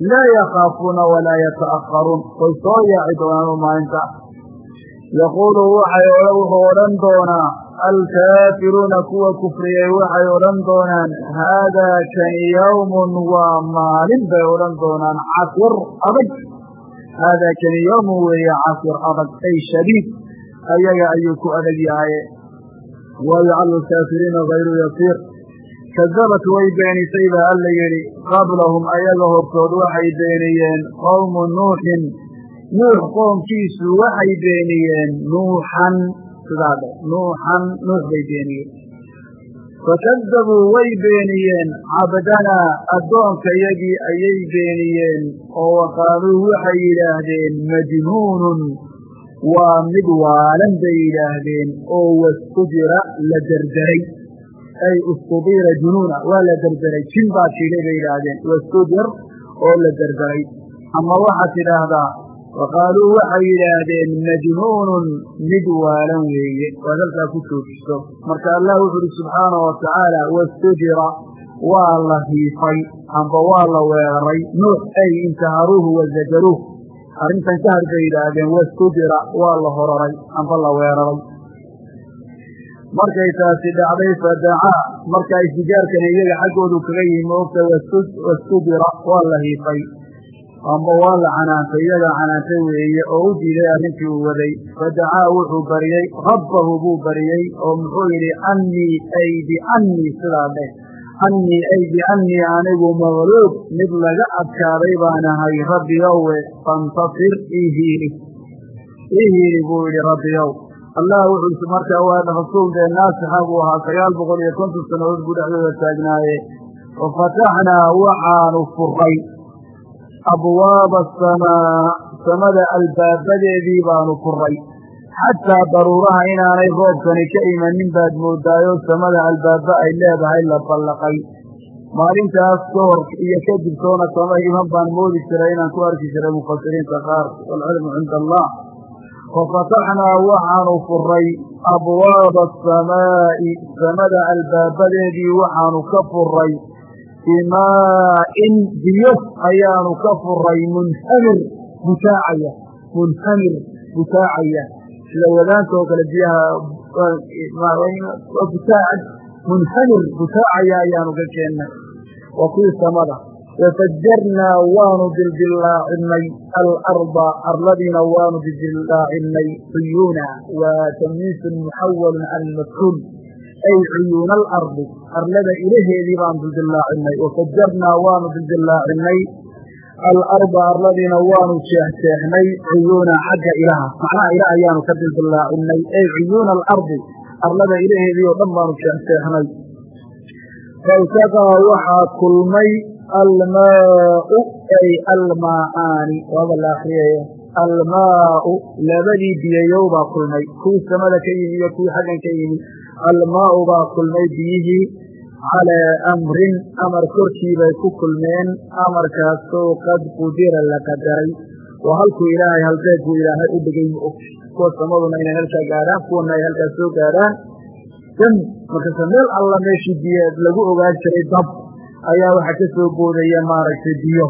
laa yakhaafuuna walaa yata'akharuun way soo yaaci doonaan maalinta yaquulu wuxuu odhan doonaa alkaafiruuna kuwa kufriyey waxay odhan doonaan haadaa kani yawmun waa maalin bay odhan doonaan casir adag haadaa kani yawmun weeye casir adag ay shadiid ayaga ayuu ku adag yahaye wayajcalu alkaafiriina hayru yasiir kadabat way beenisay baa alla yidhi qablahum ayaga hortood waxay beeniyeen qowmu nuuxin nuux qoomkiisu waxay beeniyeen nuuxan sidaa dhe nuuxan nuux bay beeniyeen fakadabuu way beeniyeen cabdanaa addoonkayagii ayay beeniyeen oo waqaaluu waxay yidhaahdeen majnuunun waa mid waalan bay yidhaahdeen oo wastujira la derderay ay istudira junuuna waa la derderay jin baa jiilay bay yidhaahdeen wastujir oo la derderay ama waxaad tidhaahdaa waqaaluu waxay yidhaahdeen majnuunun mid waalan weeye waad halkaa ku joojiso marka allah wuxu uhi subxaana wa tacaala wastujira waa la hiifay amba waa la weeraray nuux ay intaharuuhu wazajaruuh arrintan ka har bay yidhaahdeen wastujira waa la hororay amba la weeraray markay taasi dhacday fadacaa marka isdigaarkana iyaga xaggoodu kaga yihi moogta wastujira waa la hiifay amba waa la canaantay iyagaa canaantay weeye oo u diiday arrintii uu waday. Fadacaa wuxuu bariyey. Rabbahu buu bariyey oo muxuu yidhi annii ay biannii sidaa dheh. Annii ay biannii anigu maqluub mid laga adkaaday baan ahay rabbiyowe fantasir ii hiili ii hiili buu yidhi rabbiyow allah wuxuu markaa waa rasuul dee naasixa buu ahaa sagaal boqol iyo konton sannadood buu dhexdooda taagnaaye. Fafataxnaa waxaanu furay abwaaba asamaa samada albaabadeedii baanu furay. Xataa daruuraha inaanay roobkani ka imanin baad moodaayo samada albaaba ay leedahay la ballaqay. Maalintaas kahor iyo kadib toona kama iman baan moodi jiray inaan ku arki jiray mufasiriinta qaar waalcilmu cinda allah fafataxnaa waxaanu furay abwaaba asamaa'i samada albaabadeedii waxaanu ka furay. Bimaa'in biyo ayaanu ka furay. Munhamir butaacaya. Munhamir butaacaya. Sida wadaanta oo kale biyaha butaacad. Munhamir butaacaya ayaanu ka keennay waa kuwii samada wafajarnaa waanu dildillaacinay alarda arladiina waanu dildillaacinay cuyuuna waa tamyiisun muxawalun can almafcuul ay cuyuuna alardi arlada ilaheedii baan dildillaacinay wafajarnaa waanu dildillaacinay alarda arladiina waanu jeexjeexnay cuyuuna xagga ilaha macnaha ila ayaanu ka dildillaacinay ay cuyuuna alardi arlada ilaheedii oo dhan baanu jeexjeexnay faltaqaa waxaa kulmay almaau ay almaa'aani waaba la akriyaya almaau labadii biyayow baa kulmay. Kuwii samada ka yimi iyo kuwii xaggan ka yimi. Almaau baa kulmay biyihii calaa amrin amar korkii bay ku kulmeen. Amarkaasoo qad qudira la qadaray. Waa halkuu ilaahay halbeeguu ilaahay u dhigay. Ma og kuwa samaduna inay halkaa gaadhaan kuwana ay halkaas soo gaadhaan. Dam markaase meel alla meeshii biyeed lagu ogaan jiray dab ayaa waxaa ka soo boodaya maaragtay biyo.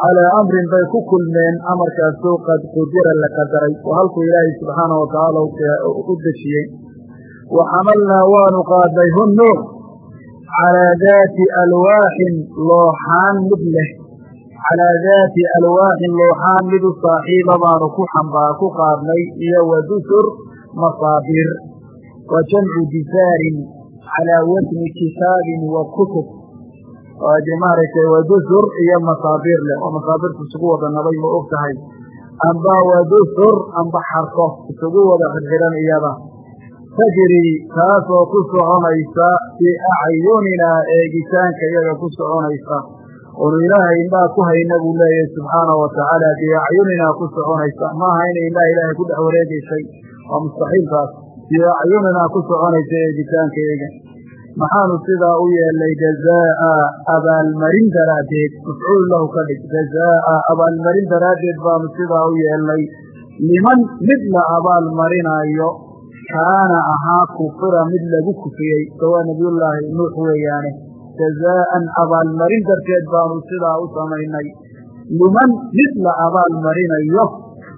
Calaa amrin bay ku kulmeen amarkaasoo qad qudira la qadaray. Waa halkuu ilaahay subxaanau watacaala u dejiyey. Wa xamalnaa waanu qaadnay hunno calaa daati alwaaxin looxaan mid leh. Calaa daati alwaaxin looxaan mid u saaxiiba baanu ku xambaa ku qaadnay iyo wa dusur masaabiir wa jamcu disaarin calaa wasni kitaabin wa kutub de maaragtay wa dusur iyo masaabiir leh oo masaabiirta isugu wada nabay ma og tahay amba wa dusur amba xarko isugu wada xirxiran iyada. Tajri taasoo ku soconaysa fii acyuninaa eegitaanka iyaga ku soconaysa. Oonu ilaahay indhaha ku hayna buu leeyahay subxaanahu watacaala fii acyuninaa ku soconaysa. Maaha inay indhaha ilaahay ku dhex wareegaysay waa mustaxiiltaas fii acyuninaa ku soconaysa eegitaanka iyaga maxaanu sidaa u yeelnay jazaa'a abaalmarin daraaddeed. Mafcuul lahu ka dhig. Jazaa'a abaalmarin daraaddeed baanu sidaa u yeelnay liman mid la abaalmarinaayo kaana ahaa kufira mid lagu kufiyey sawaa nabiyullaahi nuux weeyaane. Jazaa'an abaalmarin darteed baanu sidaa u samaynay. Liman mid la abaalmarinayo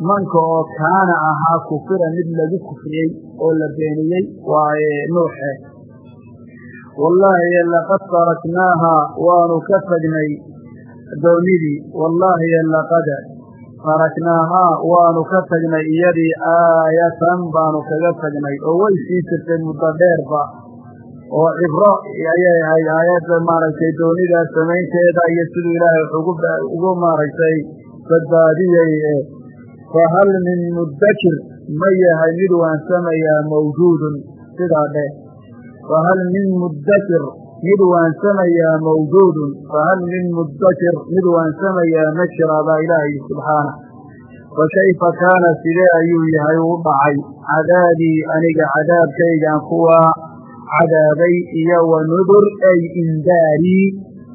manka oo kaana ahaa kufira mid lagu kufriyey oo la beeniyey waaye nuuxe wallaahi laqad taraknaaha waanu ka tagnay doonidii wallaahi laqad taraknaahaa waanu ka tagnay iyadii aayatan baanu kaga tagnay. Oo way sii jirtay muddo dheerba oo cibro ayay ahayd aayadda maaragtay doonidaas samaynteeda iyo siduu ilaahay ugu maaragtay badbaadiyey fahal min muddakir ma yahay mid waansamayaa mawjuudun sidaa dheh fahal min muddakir mid waansamayaa mawjuudun fahal min muddakir mid waansamayaa ma jira baa ilaahay subxaana fa kayfa kaana sidee ayuu yahay u dhacay cadaabii aniga cadaabkaygan kuwa cadaabay iyo wa nudur ay indaarii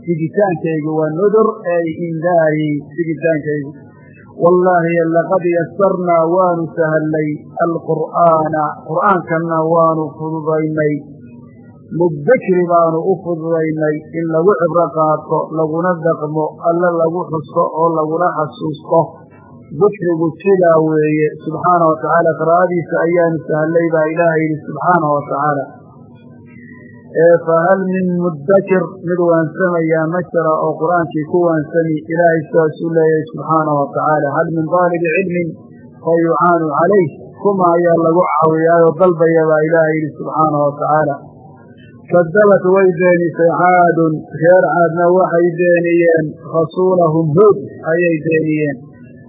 sigitaankaygu wa nudur ay indaarii sigitaankaygu wallaahi laqad yasarnaa waanu sahallay alqur'aana qur'aankanna waanu fududaynay mudakri baanu u fududaynay in lagu cibro qaato laguna dhaqmo alle lagu xuso oo laguna xasuusto. Dikrigu sidaa weeye subxaana wa tacaala qiraa'adiisa ayaanu sahallay baa ilaaha yidhi subxaana wa tacaala. Fahal min muddakir mid waansamayaa ma jira oo qur'aankii ku waansami ilaahay sidaasuu leeyahay subxaana wa tacaala. Hal min daalibi cilmin fa yucaanu calayh kuma ayaa lagu caawiyaayoo dalbaya baa ilaaha subxaana wa tacaala kadabat way beenisay caadun reer caadna waxay beeniyeen rasuulahum huud ayay beeniyeen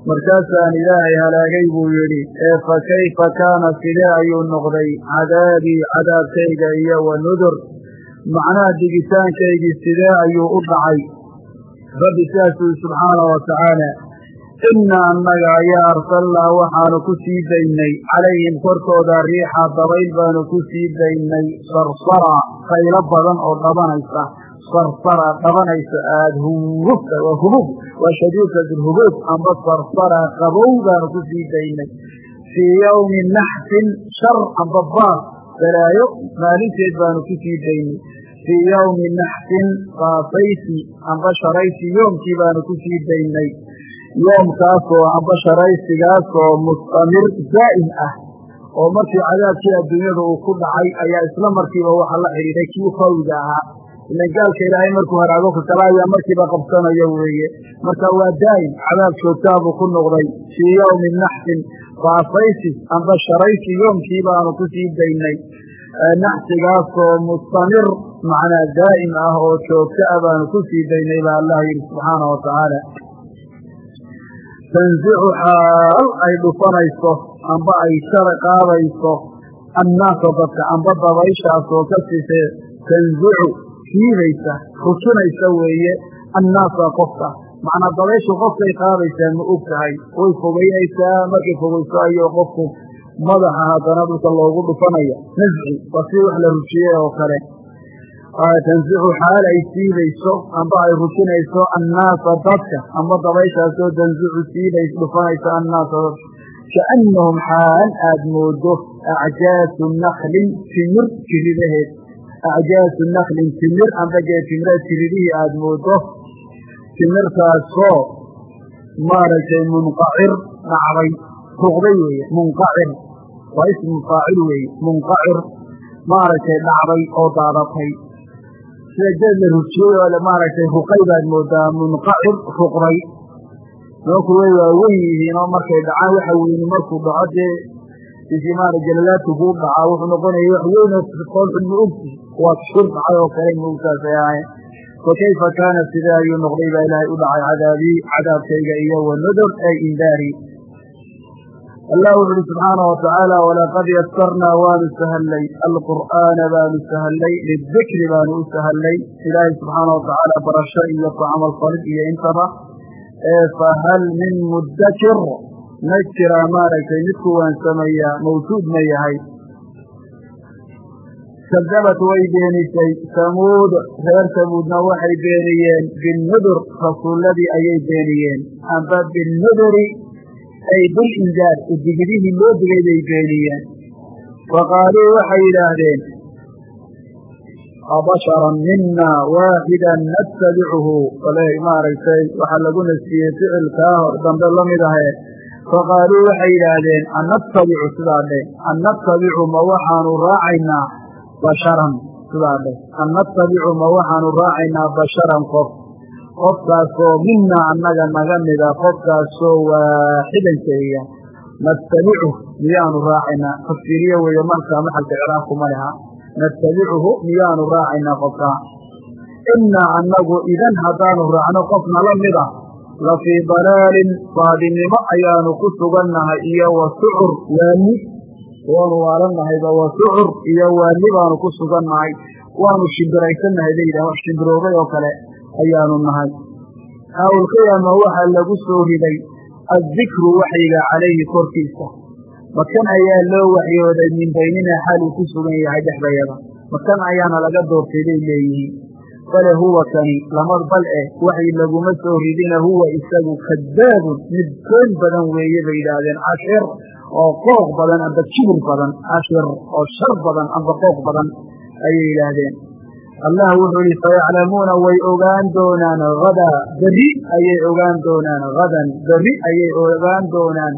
markaasaan ilaahay halaagay buu yidhi ee fa kayfa kaana sidee ayuu noqday? Cadaabii cadaabkayga iyo wa nudur. Macnaha digitaankaygii sidee ayuu u dhacay? Rabbi sidaasuu subxaana wa tacaala inna annaga ayaa arsalnaa waxaanu ku sii daynay calayhim korkooda riixa dabayl baanu ku sii daynay. Sarsara qaylo badan oo dhabanaysa. Sarsara dhabanaysa aada hurubta waa hubub waa shadiidkat lhubuub amba sarsara qabow baanu ku sii daynay. Fii yowmi naxsin shar amba baas balaayo maalinteed baanu ku sii daynay. Fii yowmi naxsin baasaysi amba sharaysi yoomkii baanu ku sii daynay yoomkaasoo amba sharaysigaasoo mustamir daa'im ah oo markii cadaabkii adduunyada uu ku dhacay ayaa isla markiiba waxa la xidhiidhay kii qawiga ahaa. Ilan gaalka ilaahay markuu haraago ka kale ayaa markiiba qabsanayo weeye. Marka waa daa'im cadaab joogtaa buu ku noqday fii yowmi naxsin baasaysi amba sharaysi yoomkii baanu ku sii daynay. Naxsigaasoo mustamir macnaa daa'im ah oo joogto ah baanu ku daynay baa allah yidhi subxaana wa tacaala tanzicu xaal ay dhufanayso amba ay shara qaadayso annaasa dadka amba dabayshaasoo ka sise tanzicu kiibaysa rusinaysa weeye annaasa qofka macnaa dabayshu qofkay qaadaysaa ma og tahay way fogeynaysaa markay fogeyso ayuu qofku madaxa haddana dhulka loogu dhufanaya nasci waa si wax la rujiyey oo kale tansicu xaal ay siibayso amba ay rujinayso annaasa dadka amba dabayshaasoo tansicu siibay dhufanayso annaasa dadka. Kaannahum xaal aada moodo acjaasu naklin timir jiridaheed acjaasu naklin timir amba gee timira jiridihii aada moodo. Timirtaasoo maaragtay munqacir dhacday ruqday weeye munqacir. Waa ismu faacil weeye munqacir. Maaragtay dhacday oo daadatay sida geed la rujiyey oo maaragtay ruqay baad moodaa munqacir ruqday nimanku way waaweyn yihiin oo markay dhacaan waxa weyni markuu dhaco dee isii maara jalalaadku kuu dhacaa wuxuu noqonaya wax weyn oo foolxun ma ogti. Waa shur dhacay oo kale ma ogtaasay ahayn fakayfa kaana sidee ayuu noqday baa ilaahay u dhacay cadaabii cadaabkayga iyo wanodor ay indaari allah wuxu uhi subxaana wa tacaala walaqad yasarnaa waanu sahallay alqur'aana baanu sahallay lidikri baanu u sahallay ilaahay subxaana wa tacaala barasho iyo ku camal falid iyo intaba fahal min muddakir ma jiraa maaragtay mid kuwaansamaya mawjuud ma yahay kadabat way beenisay samuud reer samuudna waxay beeniyeen binnudur rasuulladii ayay beeniyeen amba binnuduri ay bilindaar udigidihii loo digay bay beeniyeen wa qaaluu waxay yidhaahdeen abasharan mina waaxidan nattabicuhu. Ole maaragtay waxaa lagu nasiyey ficilkaa hor dambe la mid ahe faqaaluu waxay yidhaahdeen an nattabicu sidaa dheh an nattabicu ma waxaanu raacaynaa basharan sidaa dheh an ma waxaanu raacaynaa basharan qof qofkaasoo minaa annaga naga mida qofkaasoo waaxidan keliya nattabichu miyaanu raacaynaa. Tafsiiriye weeye markaa maxalka ciraaq kuma leha nattabicuhu miyaanu raacaynaa qofkaa innaa annagu idan haddaanu raacno qofna la mid ah la fii dalaalin baadinimo ayaanu ku sugannahay iyo wa sucur waani waanu waalanahayba wa sucur iyo waani baanu ku sugannahay. Waanu shimbiraysannahay bay yidhahan wax shimbiroobay oo kale ayaanu nahay. Hawlqiyaama waxaa lagu soo riday addikru waxyiga calayhi korkiisa. Makan ayaa loo waxyooday min baynina xaaluu ku sugan yahay dhexdayada makan ayaana laga doortay bay leeyihiin. Bale huwa kani lama bal eh waxyi laguma soo ridina huwa isagu kadaabun mid been badan weeye bay yidhaahdeen. Cashir oo qooq badan amba jibir badan cashir oo shar badan amba qooq badan ayay yidhaahdeen allah wuxuu yihi sayaclamuuna way ogaan doonaan hadaa berri ayay ogaan doonaan hadan berri ayay ogaan doonaan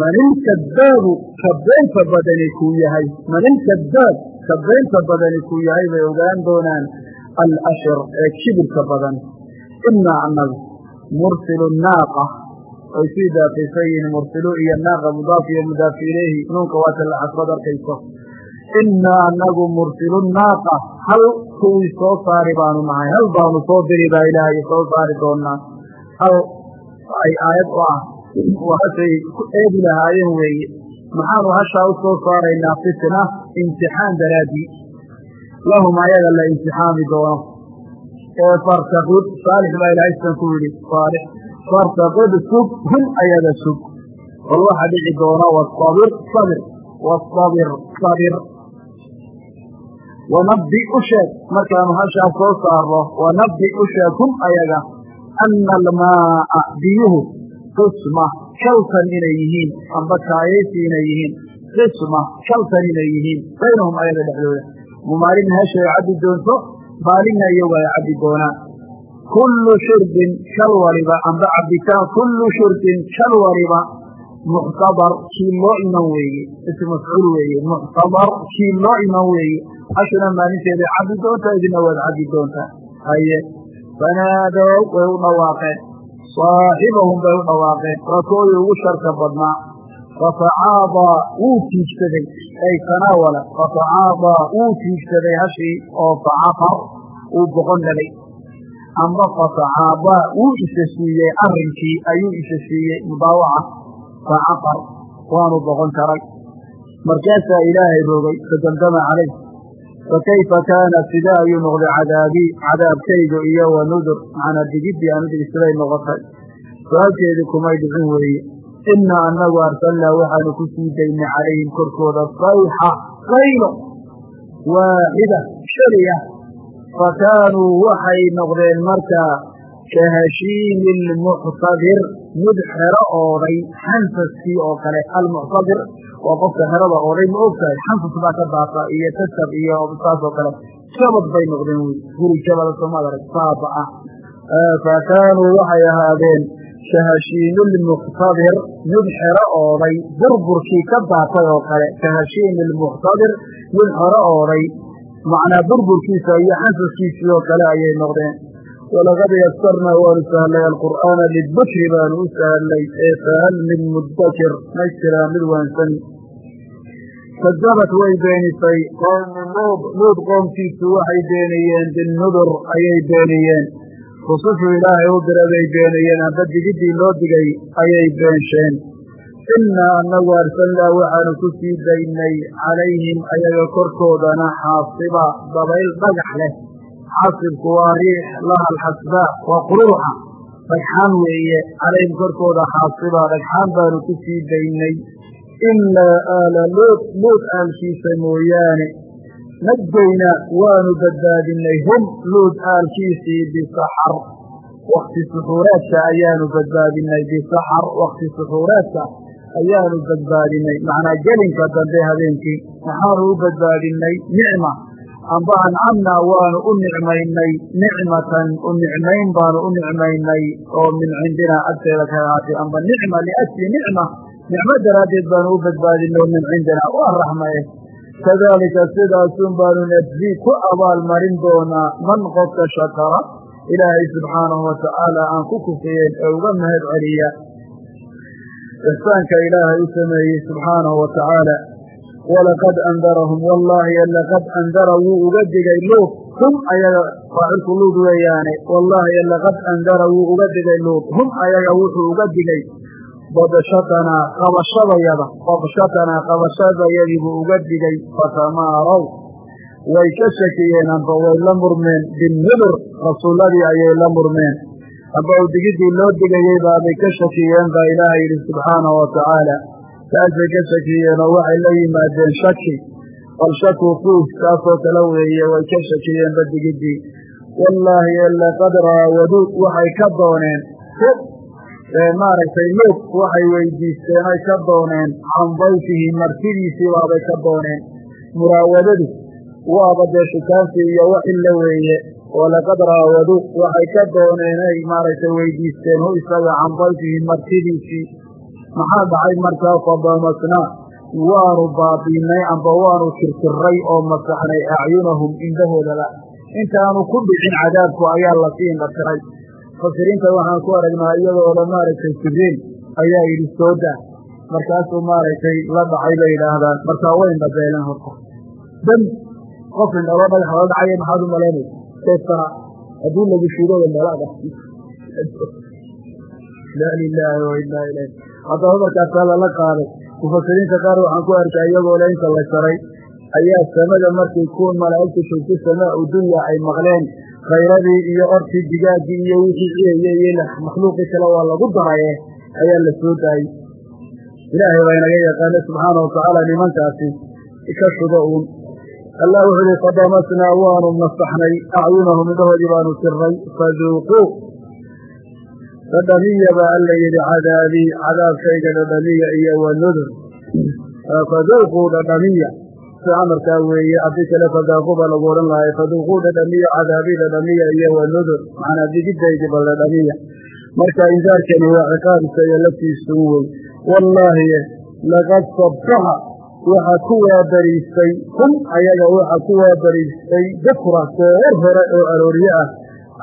man ilkadaabu ka beenta badani kuu yahay man ilkadaab ka beenta badani kuu yahay bay ogaan doonaan alashir ee kibirka badan inaa annagu mursilu naaqa way su idaafaysan yihiin mursilu iyo naaqa mudaaf iyo mudaaf ilayhi nuunka waata la xasbad arkayso inaa anagu mursilu naaqa hal kuwii soo saari baanu nahay hal baanu soo diri baa ilaahay soo saari doonaa hal ay aayad u ah waa hashay ku eedi lahaayeen weeye maxaanu hashaa u soo saaraynaa fitna imtixaan daraadii lahum ayaga la imtixaami doono ee fartaqid saalix baa ilaahay sidan ku yidhi saalix fartaqid sug hun ayaga sug bal waxa dhici doona wastabir sabir wastabir sabir wanabbi u sheeg markaanu hashaa soo saarno wanabbi u sheeg hum ayaga ana almaaa biyuhu qisma kaltan inay yihiin amba kaayaysi inay yihiin qisma kaltan inay yihiin baynahum ayaga dhexdooda mumaalina hashay cabbi doonto maalina iyagu ay cabbi doonaan kullu shurbin kal waliba amba cabbitaan kullu shurbin kal waliba muctabar kii loo iman weeye kii loo iman weeye hashuna maalinteeday cabbi doontaa idina waad cabbi doontaa haye fanaadow way u dhawaaqeen saaxibahum bay u dhawaaqeen waa koodii ugu sharka badnaa fatacaadaa wuu tiigsaday ay tanaawala fatacaadaa wuu tiigsaday hashii oo facaqar uu boqon dhalay amba fatacaadaa wuu isa siiyey arrinkii ayuu isa siiyey mudaawaca facaqar waanu boqon karay markaasaa ilaahay rogay fadamdama calayh fakayfa kaana sida ayuu noqday cadaabii cadaabkayga iyo wa nudur macnaa digiddii aanu digsiday noqotay sababteedii kumay dhicin weeye innaa annagu arsalnaa waxaanu ku sii daynay calayhim korkooda sayxa qaylo waaxida shaliya fa kaanuu waxay noqdeen markaa ka hashiimi almuctadir mid xero ooday xanfaskii oo kale almuctadir waa qofka xerada ooday ma ogtahay? Xanfas baa ka daasa iyo tasab iyo saas oo kale. Jabad bay noqdeen wy guri jabada soomaad arag saaba ah fa kaanuu waxay ahaadeen kahashiimi lmuctadir mid xero ooday burburkii ka daatay oo kale. Kahashiimi lmuctadir mid xero ooday. Macnaa burburkiisa iyo xanfaskiisii oo kale ayay noqdeen walaqad yasarnaa waanu sahlay alqur'aana lidikri baanu u sahlay ee fahal min mudakir may jiraa mid waansani kadabat way beenisay. Qowmu luud luud qoomkiisu waxay beeniyeen binnudur ayay beeniyeen. Rusushu ilaahay u dira bay beeniyeen. Amba digiddii loo digay ayay beensheen innaa annagu arsalnaa waxaanu ku sii daynay calayhim ayaga korkoodana xaasiba dabayl dhagax leh xasibku waa riix laha alxasbaa waa quruuxa. Dhagxaan weeye calayhim korkooda xaasiba dhagxaan baanu ku sii daynay ilaa aala luud luud aalkiisa mooyaane. Najjaynaa waanu badbaadinay hum luud aalkiisii bisaxar. Wakti suxuureedka ayaanu badbaadinay bisaxar wakti suxuureedka ayaanu badbaadinay macnaa gelinka dambe habeenkii waxaanu u badbaadinay nicma amba ancamnaa waanu u nicmaynay nicmatan u nicmayn baanu u nicmaynay oo min cindinaa agteeda ka ahaatay amba nicma liajli nicma nicmo daraaddeed baanu u badbaadinay min cindinaa waa raxmae kadaalika sidaasun baanu najzi ku abaalmarin doonaa man qofka shakara ilaahay subxaanahu watacaala aan ku kufiyeen ee uga mahad celiya ixsaanka ilaahay u sameeyey subxaanahu watacaala walaqad andarahum wallaahi laqad andara wuu uga digay luud hum ayaga faacilku luud weeyaane wallaahi laqad andara wuu uga digay luud hum ayaga wuxuu uga digay badashatanaa qabashadayada babshatanaa qabashadayadii buu uga digay fatamaarow way ka shakiyeen amba way la murmeen binnudur rasuulladii ayay la murmeen amba u digiddii loo digayey ka shakiyeen baa ilaahay yidhi subxaanahu watacaala taasay ka shakiyeen oo waxay la yimaadeen shaki. Bal shakuu fuus kaasoo kale weeye way ka shakiyeenba digiddii wallaahi laqad raawaduu waxay ka dooneen maaragtay luug waxay weydiisteen ay ka dooneen can dayfihi martidiisii baabay ka dooneen. Muraawadadu waaba dee shikaansi iyo wax illa weeye walaqad raawadu waxay ka dooneen ay maaragtay weydiisteen hu isaga can dayfihi martidiisii maxaa dhacay markaa fadamasnaa waanu baabiinay amba waanu tirtiray oo masaxnay acyunahum indhahoodaba intaanu ku dhicin cadaabku ayaa la sii indhatiray mufasiriinta waxaan ku aragnaa iyagooda maaragtay jibriil ayaa yidhi soo daa. Markaasuu maaragtay la dhacay bay yidhaahdaan. Markaa way indhabeeleen horta. Dam qof indhalo dhagax la dhacaya maxaad u malaynaysa seesana haddii lagu shiido indhalada laa lilaahi wa inaa ilayh haddaba markaasaa lala qaaday. Mufasiriinta qaar waxaan ku arkay iyagoo le inta la jaray. Ayaa samada markay kuwan malaa'igta joogto samaa u dunya ay maqleen. Khayradii iyo ortii digaaggii iyo wixii ciyaya iyo makhluuqii kale waa lagu daraye ayaa la soo daayey. Ilaahay baa inaga yaqaana subxaana watacaala nimankaasi ka shugo uun. Allah wuxuu ihi fadamasnaa waanu masaxnay acyunahum indhahoodii baanu tirnay faduuquu dhadhamiya baa alla yidhi cadaabii cadaabkayga dhadhamiya iyo wanudur faduuquu dhadhamiya si amarkaa weeye haddii kale fadaaqu baa lagu odhan lahay faduuquu dhadhamiya cadaabii dhadhamiya iyo wanudur macnaa digidaydi bal dhadhamiya marka indaarkani waa ciqaabisa iyo laftiisun wey wallaahi laqad sabtaha waxaa ku waabariistay hum ayaga waxaa ku waabariistay oo aroorye ah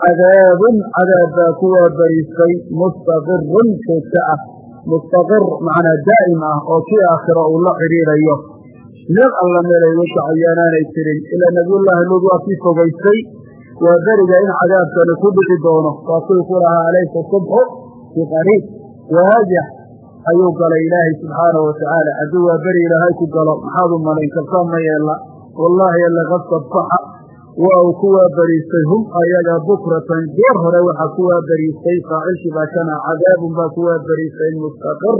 cadaabun cadaab baa ku waabariistay mustaqirun joogto ah. Mustaqir macnaa daa'im ah oo kii aakhiro uu la xidhiirayo meel alla meelay uga kacayaanaanay jirin ilaa nabiyullaahi luud waa kii fogaystay waa beriga in cadaabkani ku dhici doono. Waa kuwii ku lahaa alaysa subxu biqariib waajax ayuu galay ilaahay subxaanahu watacaala hadduu waa beri ilaahay ku galo maxaad malayn kartaa ma yeella? Wallaahi sabbaxa waa uu ku waaberiistay hum ayaga bukratan. Goor hore waxaa ku waaberiistay faacilkii baa kana cadaabun baa ku waaberiistay mustaqir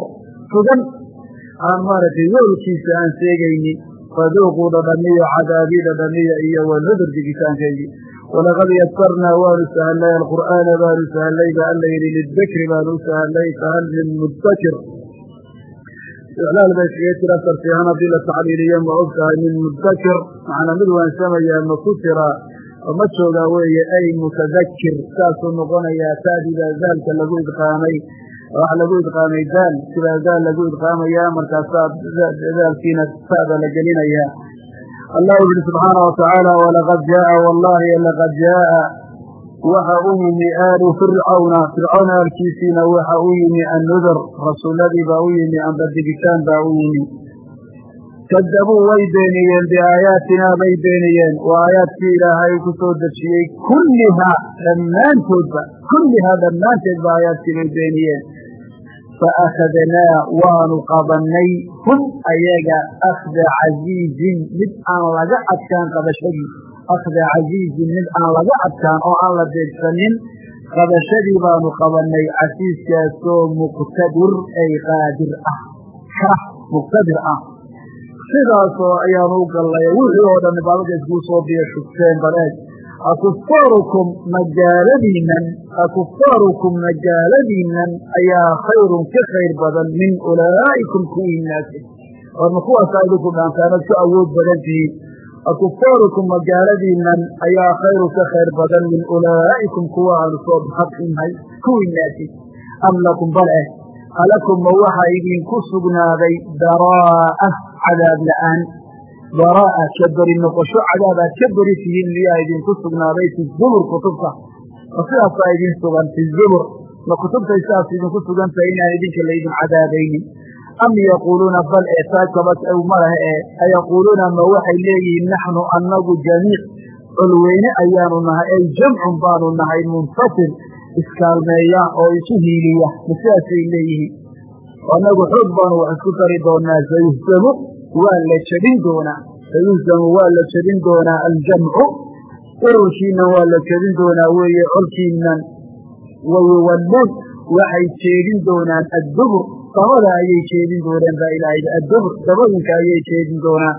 sugan aan maaragtay yoolkiisa aan sheegaynin faduuquu dhadhamiyo cadaabii dhadhamiya iyo wanudur digitaankeygii walaqad yasarnaa waanu sahlay alqur'aana baanu sahlay ba alla yidhi lidikri baanu iclaal bay kaga jira sarfiihaan haddii la tacliiliyo ma og tahay min mudakir macnaa mid waansamaya ma ku jira ma joogaa weeye ay mutadakir saasuu noqonayaa taadiibaa daalka lagu idqaamay wax lagu idqaamay daal sibaa daal lagu idqaamayaa markaasaa daalkiina taada la gelinayaa. Allah yihi subxaana watacaala walaqad jaaa wallahi laqad jaaa waxa u yimi aalu fircawna. Fircawn aalkiisiina waxa u yimi annudur rasuuladii baa u yimi amba digitaan baa u yimi. Kadabuu way beeniyeen biaayaatinaa bay beeniyeen. Waa aayaadkii ilaahay ku soo dejiyey kullihaa dhammaantoodba dhammaanteed ba aayaadkii bay beeniyeen. Faakadnaa waanu qabannay hum ayaga akhda casiizin mid aan laga adkaan qabashadii akhda casiizin mid aan laga adkaan oo aan la deegsanin qabashadii baanu qabannay casiiskaasoo muqtadir ay qaadir ah kah muqtadir ah. Sidaasoo ayaanu u gallay wixii oo dhan baalada iskuu soo biyo shugteen baleeg akufaarukum magaaladiinan akufaarukum magaaladiinan ayaa khayrun ka khayr badan min ulaa'ikum kuwiinaasi warma kuwaasaa idinku dhaantaanad ku akufaarukum magaaladiinan ayaa khayru ka khayr badan min ulaa'ikum kuwa aanu soo baxadinhay kuwiinaasi am lakum bal eh alakum ma waxaa idinku sugnaaday daraa'a cadaab la'aan daraa'a ka beri noqosho cadaabaad ka beri tihiin miyaa idinku sugnaaday fi zubur kutubta ma sidaasaa idin sugan fi zubur ma kutubtay sidaas idinku sugan tahay inaan idinka laydin cadaabaynin am yaquuluuna bal ee taakabas w malah ee ayaquuluuna ma waxay leeyihiin naxnu annagu jamiic colweyne ayaanu nahay ay jamcun baanu nahay muntasir iskaalmeeya oo isu hiiliya. Ma sidaasay leeyihiin. Annagu xoog baanu wax isku tari doonaa sayuhsamu waa la jebin doonaa. Sayuhsamu waa la jebin doonaa aljamcu ururkiinan waa la jebin doonaa weeye colkiinan wayuwalluun waxay jeedin doonaan addubur dabada ayay jeedin doonaan baa ilaahay addubur dabooyinka ayay jeedin doonaan.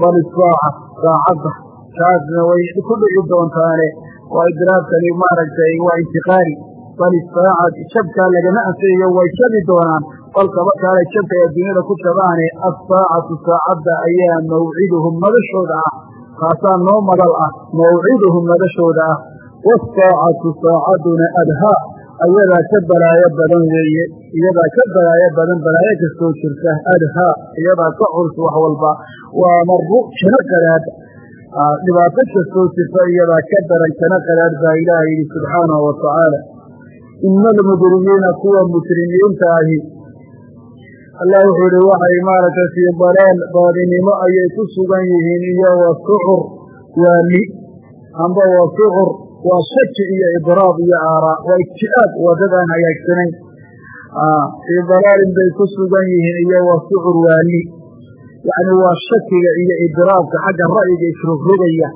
Bal isaaca saacadda taasna way ku dhici doontaane. Waa idraabkani maaragtay waa intiqaali. Bal isaaca jabkaa lagama ansayayo way jabi doonaan. Kolkaba kaale jabka ee dunyada ku jabaane assaacatu saacadda ayaa mawciduhum madashooda ah. Kaasaa noo madal ah mawciduhum madashooda ah. Waasaacatu saacaduna adhaa ayadaa ka balaayo badan weeye iyadaa ka balaayo badan balaayo kastoo jirta adhaa iyadaa ka culus wax walba waa maru jano qadaad dhibaato kastoo jirta iyadaa ka daran jano qadaad baa ilaaha yidhi subxaanahu wa tacaala kuwa mujrimiinta ahi. Allah wuxuu ihi waxay maaragtay fii dalaal baadinimo ayay ku sugan yihiin iyo wa sucur. Waali amba wa sucur waa shaki iyo idraab iyo aaraa waa ijti'aab wadadaan hagaagsanayn fii dalaalin bay ku sugan yihiin iyo wa sucur waali yacni waa shakiga iyo idraabka xagga ra'yiga isrogrogaya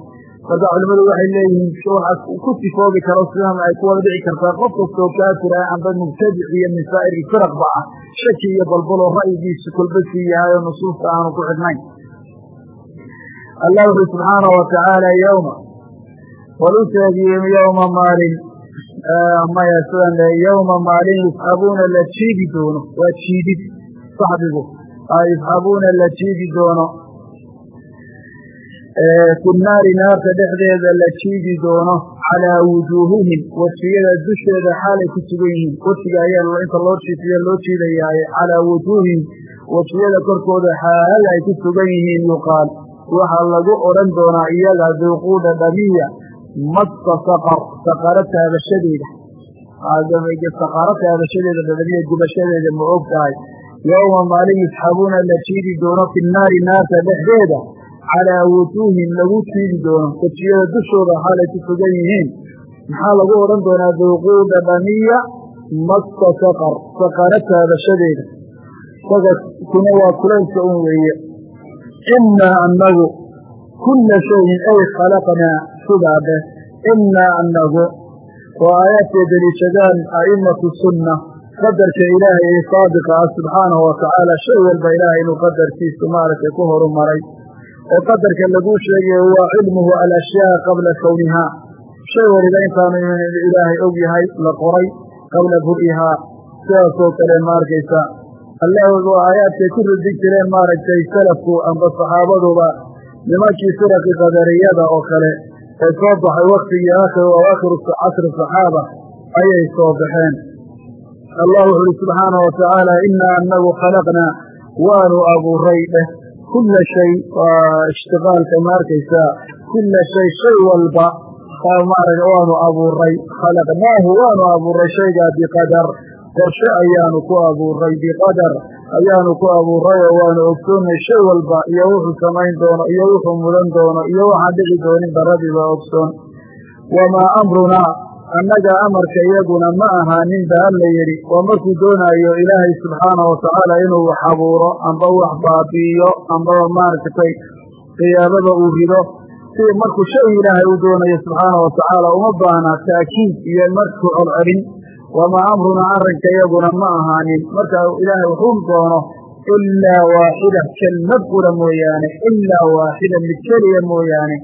marka culimadu waxay leeyihiin ku sifoobi karo sidan ay ku wada dhici kartaa. Qof kastoo kaafir ah amba mubtadic iyo min saa'iri firaqba ah shaki iyo balbaloo ra'yigiisu kolba sii yahay oo nusuusta aanu ku xidhnayn. Allah wuxuu subxaana wa yowma bal u sheegiyim yowma maalin maya sidan le yowma maalin yusxabuuna la jiidi doono waa jiidid saxbigu yusxabuuna la jiidi doono. Fi naari naarta dhexdeeda la jiidi doono calaa wujuuhihim wejiyada dusheeda xaalay ku sugan yihiin. Wejiga ayaa inta loo jiifiyo loo jiidayaaye calaa wujuuhihim wejiyada korkooda xaal ay ku sugan yihiin yuqaal. Waxaa lagu odhan doonaa iyaga duuquudha dhamiya massa saqar saqaro taabashadeeda saqaaro taabashadeeda dhadhamiya gubashadeeda ma og tahay. Yowma maalin yusxabuuna la jiidi doono fi naari naarta dhexdeeda. Calaa wujuuhin lagu jiidi doono wejiyada dushooda xaalay ku sugan yihiin. Maxaa lagu odhan doonaa? Duuquu dhadhamiya masta saqar saqaro taabashadeeda kuna waa kulaylka un weeye. Innaa annagu kulla shayin ay khalaqnaa sidaa dheh innaa annagu oo aayaadkay deliishadaan a'immatu sunna qadarka ilaahay ee saadiqa ah subxaanahu watacaala shay walba ilaahay inuu qadarkiisu maaragtay ku horumaray. Oo qadarka laguu sheegayo waa cilmuhu alashyaa qabla kownihaa shay waliba intaanu ilaahay og yahay la qoray qabla burihaa sidaasoo kale ma arkaysa. Aayaadkay ku ridi jireen maaragtay salafku amba saxaabaduba nimankii firaqi qadariyada oo kale ee soo baxay waktigii aakhiru casri saxaaba ayay soo baxeen. Allah wuxu uhi subxaanahu watacaala inaa anagu khalaqnaa waanu abuuray dheh. Kulla shay ishtiqaalka ma arkaysaa kulla shay shay walba maarag waanu abuuray. Khalaqnaahu waanu abuuray shaygaa biqadar. Qorshe ayaanu ku abuuray biqadar ayaanu ku abuuray oo waanu ogsoonnay shay walba iyo wuxuu samayn doono iyo wuxuu mudan doono iyo waxaan dhici doonin baradiba ogsoon. Wamaa amrunaa annaga amarka iyaguna ma ahaanin ba alla yidhi. Waa markuu doonaayo ilaahay subxaanahu watacaala inuu wax abuuro amba wax baabi'iyo ambaba maaragtay qiyaamada uu rido. Si markuu shay ilaahay uu doonayo subxaanahu watacaala uma baahna taakiid iyo markuu colcelin wamaa amrunaa arrinka iyaguna ma ahaanin marka ilaahay wuxuu doono ilaa waaxida kelmad qura mooyaane ilaa waaxida mid keliya mooyaane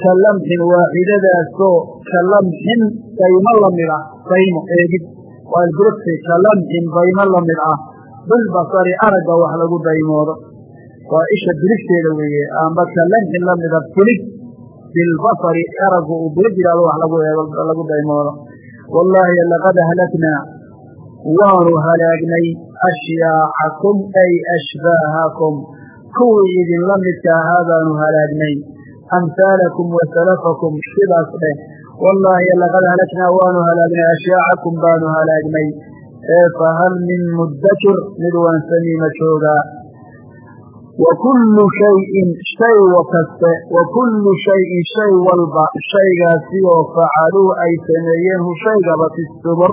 ka lamxin waaxidadaasoo ka lamxin daymo la mid ah daymo eegid waa ilbirigsi ka lamxin daymo la mid ah bilbasari aragga wax lagu daymoodo waa isha biligteeda weeye amba ka lamxin lamida bilig bilbasari araggu uu bilig yidhahdo wax lagu eego lagu daymoodo wallaahi laqad ahlaknaa waanu halaagnay ashyaacakum ay ashbaahakum kuwii idinla midka ahaa baanu halaagnay amhaalakum wa salafakum sidaas dheh wallaahi laqad halaknaa waanu halaagnay ashyaacakum baanu halaagnay ee fahal min muddakir mid waansamiima joogaa wa kullu shayin shay kaste wa kullu shayin shay walba shaygaasi oo facaluu ay sameeyeen hu shaygaba fi subur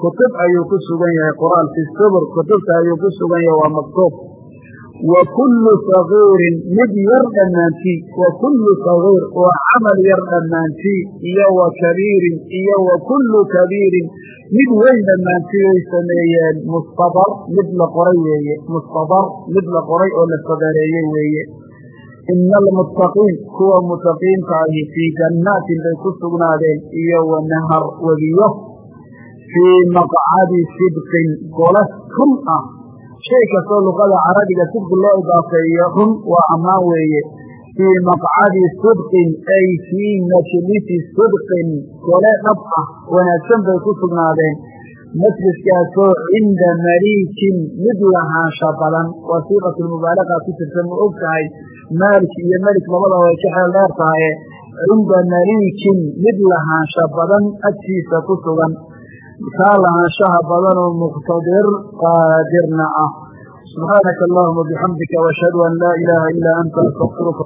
kutub ayuu ku sugan yahay qur'aan fi subur kutubta ayuu ku sugan yahay waa maktuub wa kullu sagiirin mid yar dhammaantii wa kullu sagiir waa camal yar dhammaantii iyo wa kabiirin iyo wa kullu kabiirin. Mid weyn dhammaantii ay sameeyeen mustadar mid la qoray weeye. Mustadar mid la qoray oo la sadareeyey weeye. Ina almuttaqiin kuwa mutaqiinta ahi fii jannaatin bay ku sugnaadeen iyo wa nahar webiyo. Fii maqcadi sidqin golas run ah shay kastoo luqada carabiga sidqi loo idaafeeyo run waa ammaan weeye. Fii maqcadi sidqin ay fii majlisi sidqin. Gole dhab ah wanaagsan bay ku sugnaadeen. Majliskaasoo cinda maliikin mid lahaansha badan. Waa siiqatulmubaalaqa ku jirta ma og tahay? Maalik iyo melik labadaba way ka xeel dheer tahaye cinda maliikin mid lahaansha badan agtiisa ku sugan kaa lahaanshaha badanoo muqtadir qaadirna ah subxaanaka allahuma bixamdika washhadu an laa ilaaha ilaa anta astaqfiruka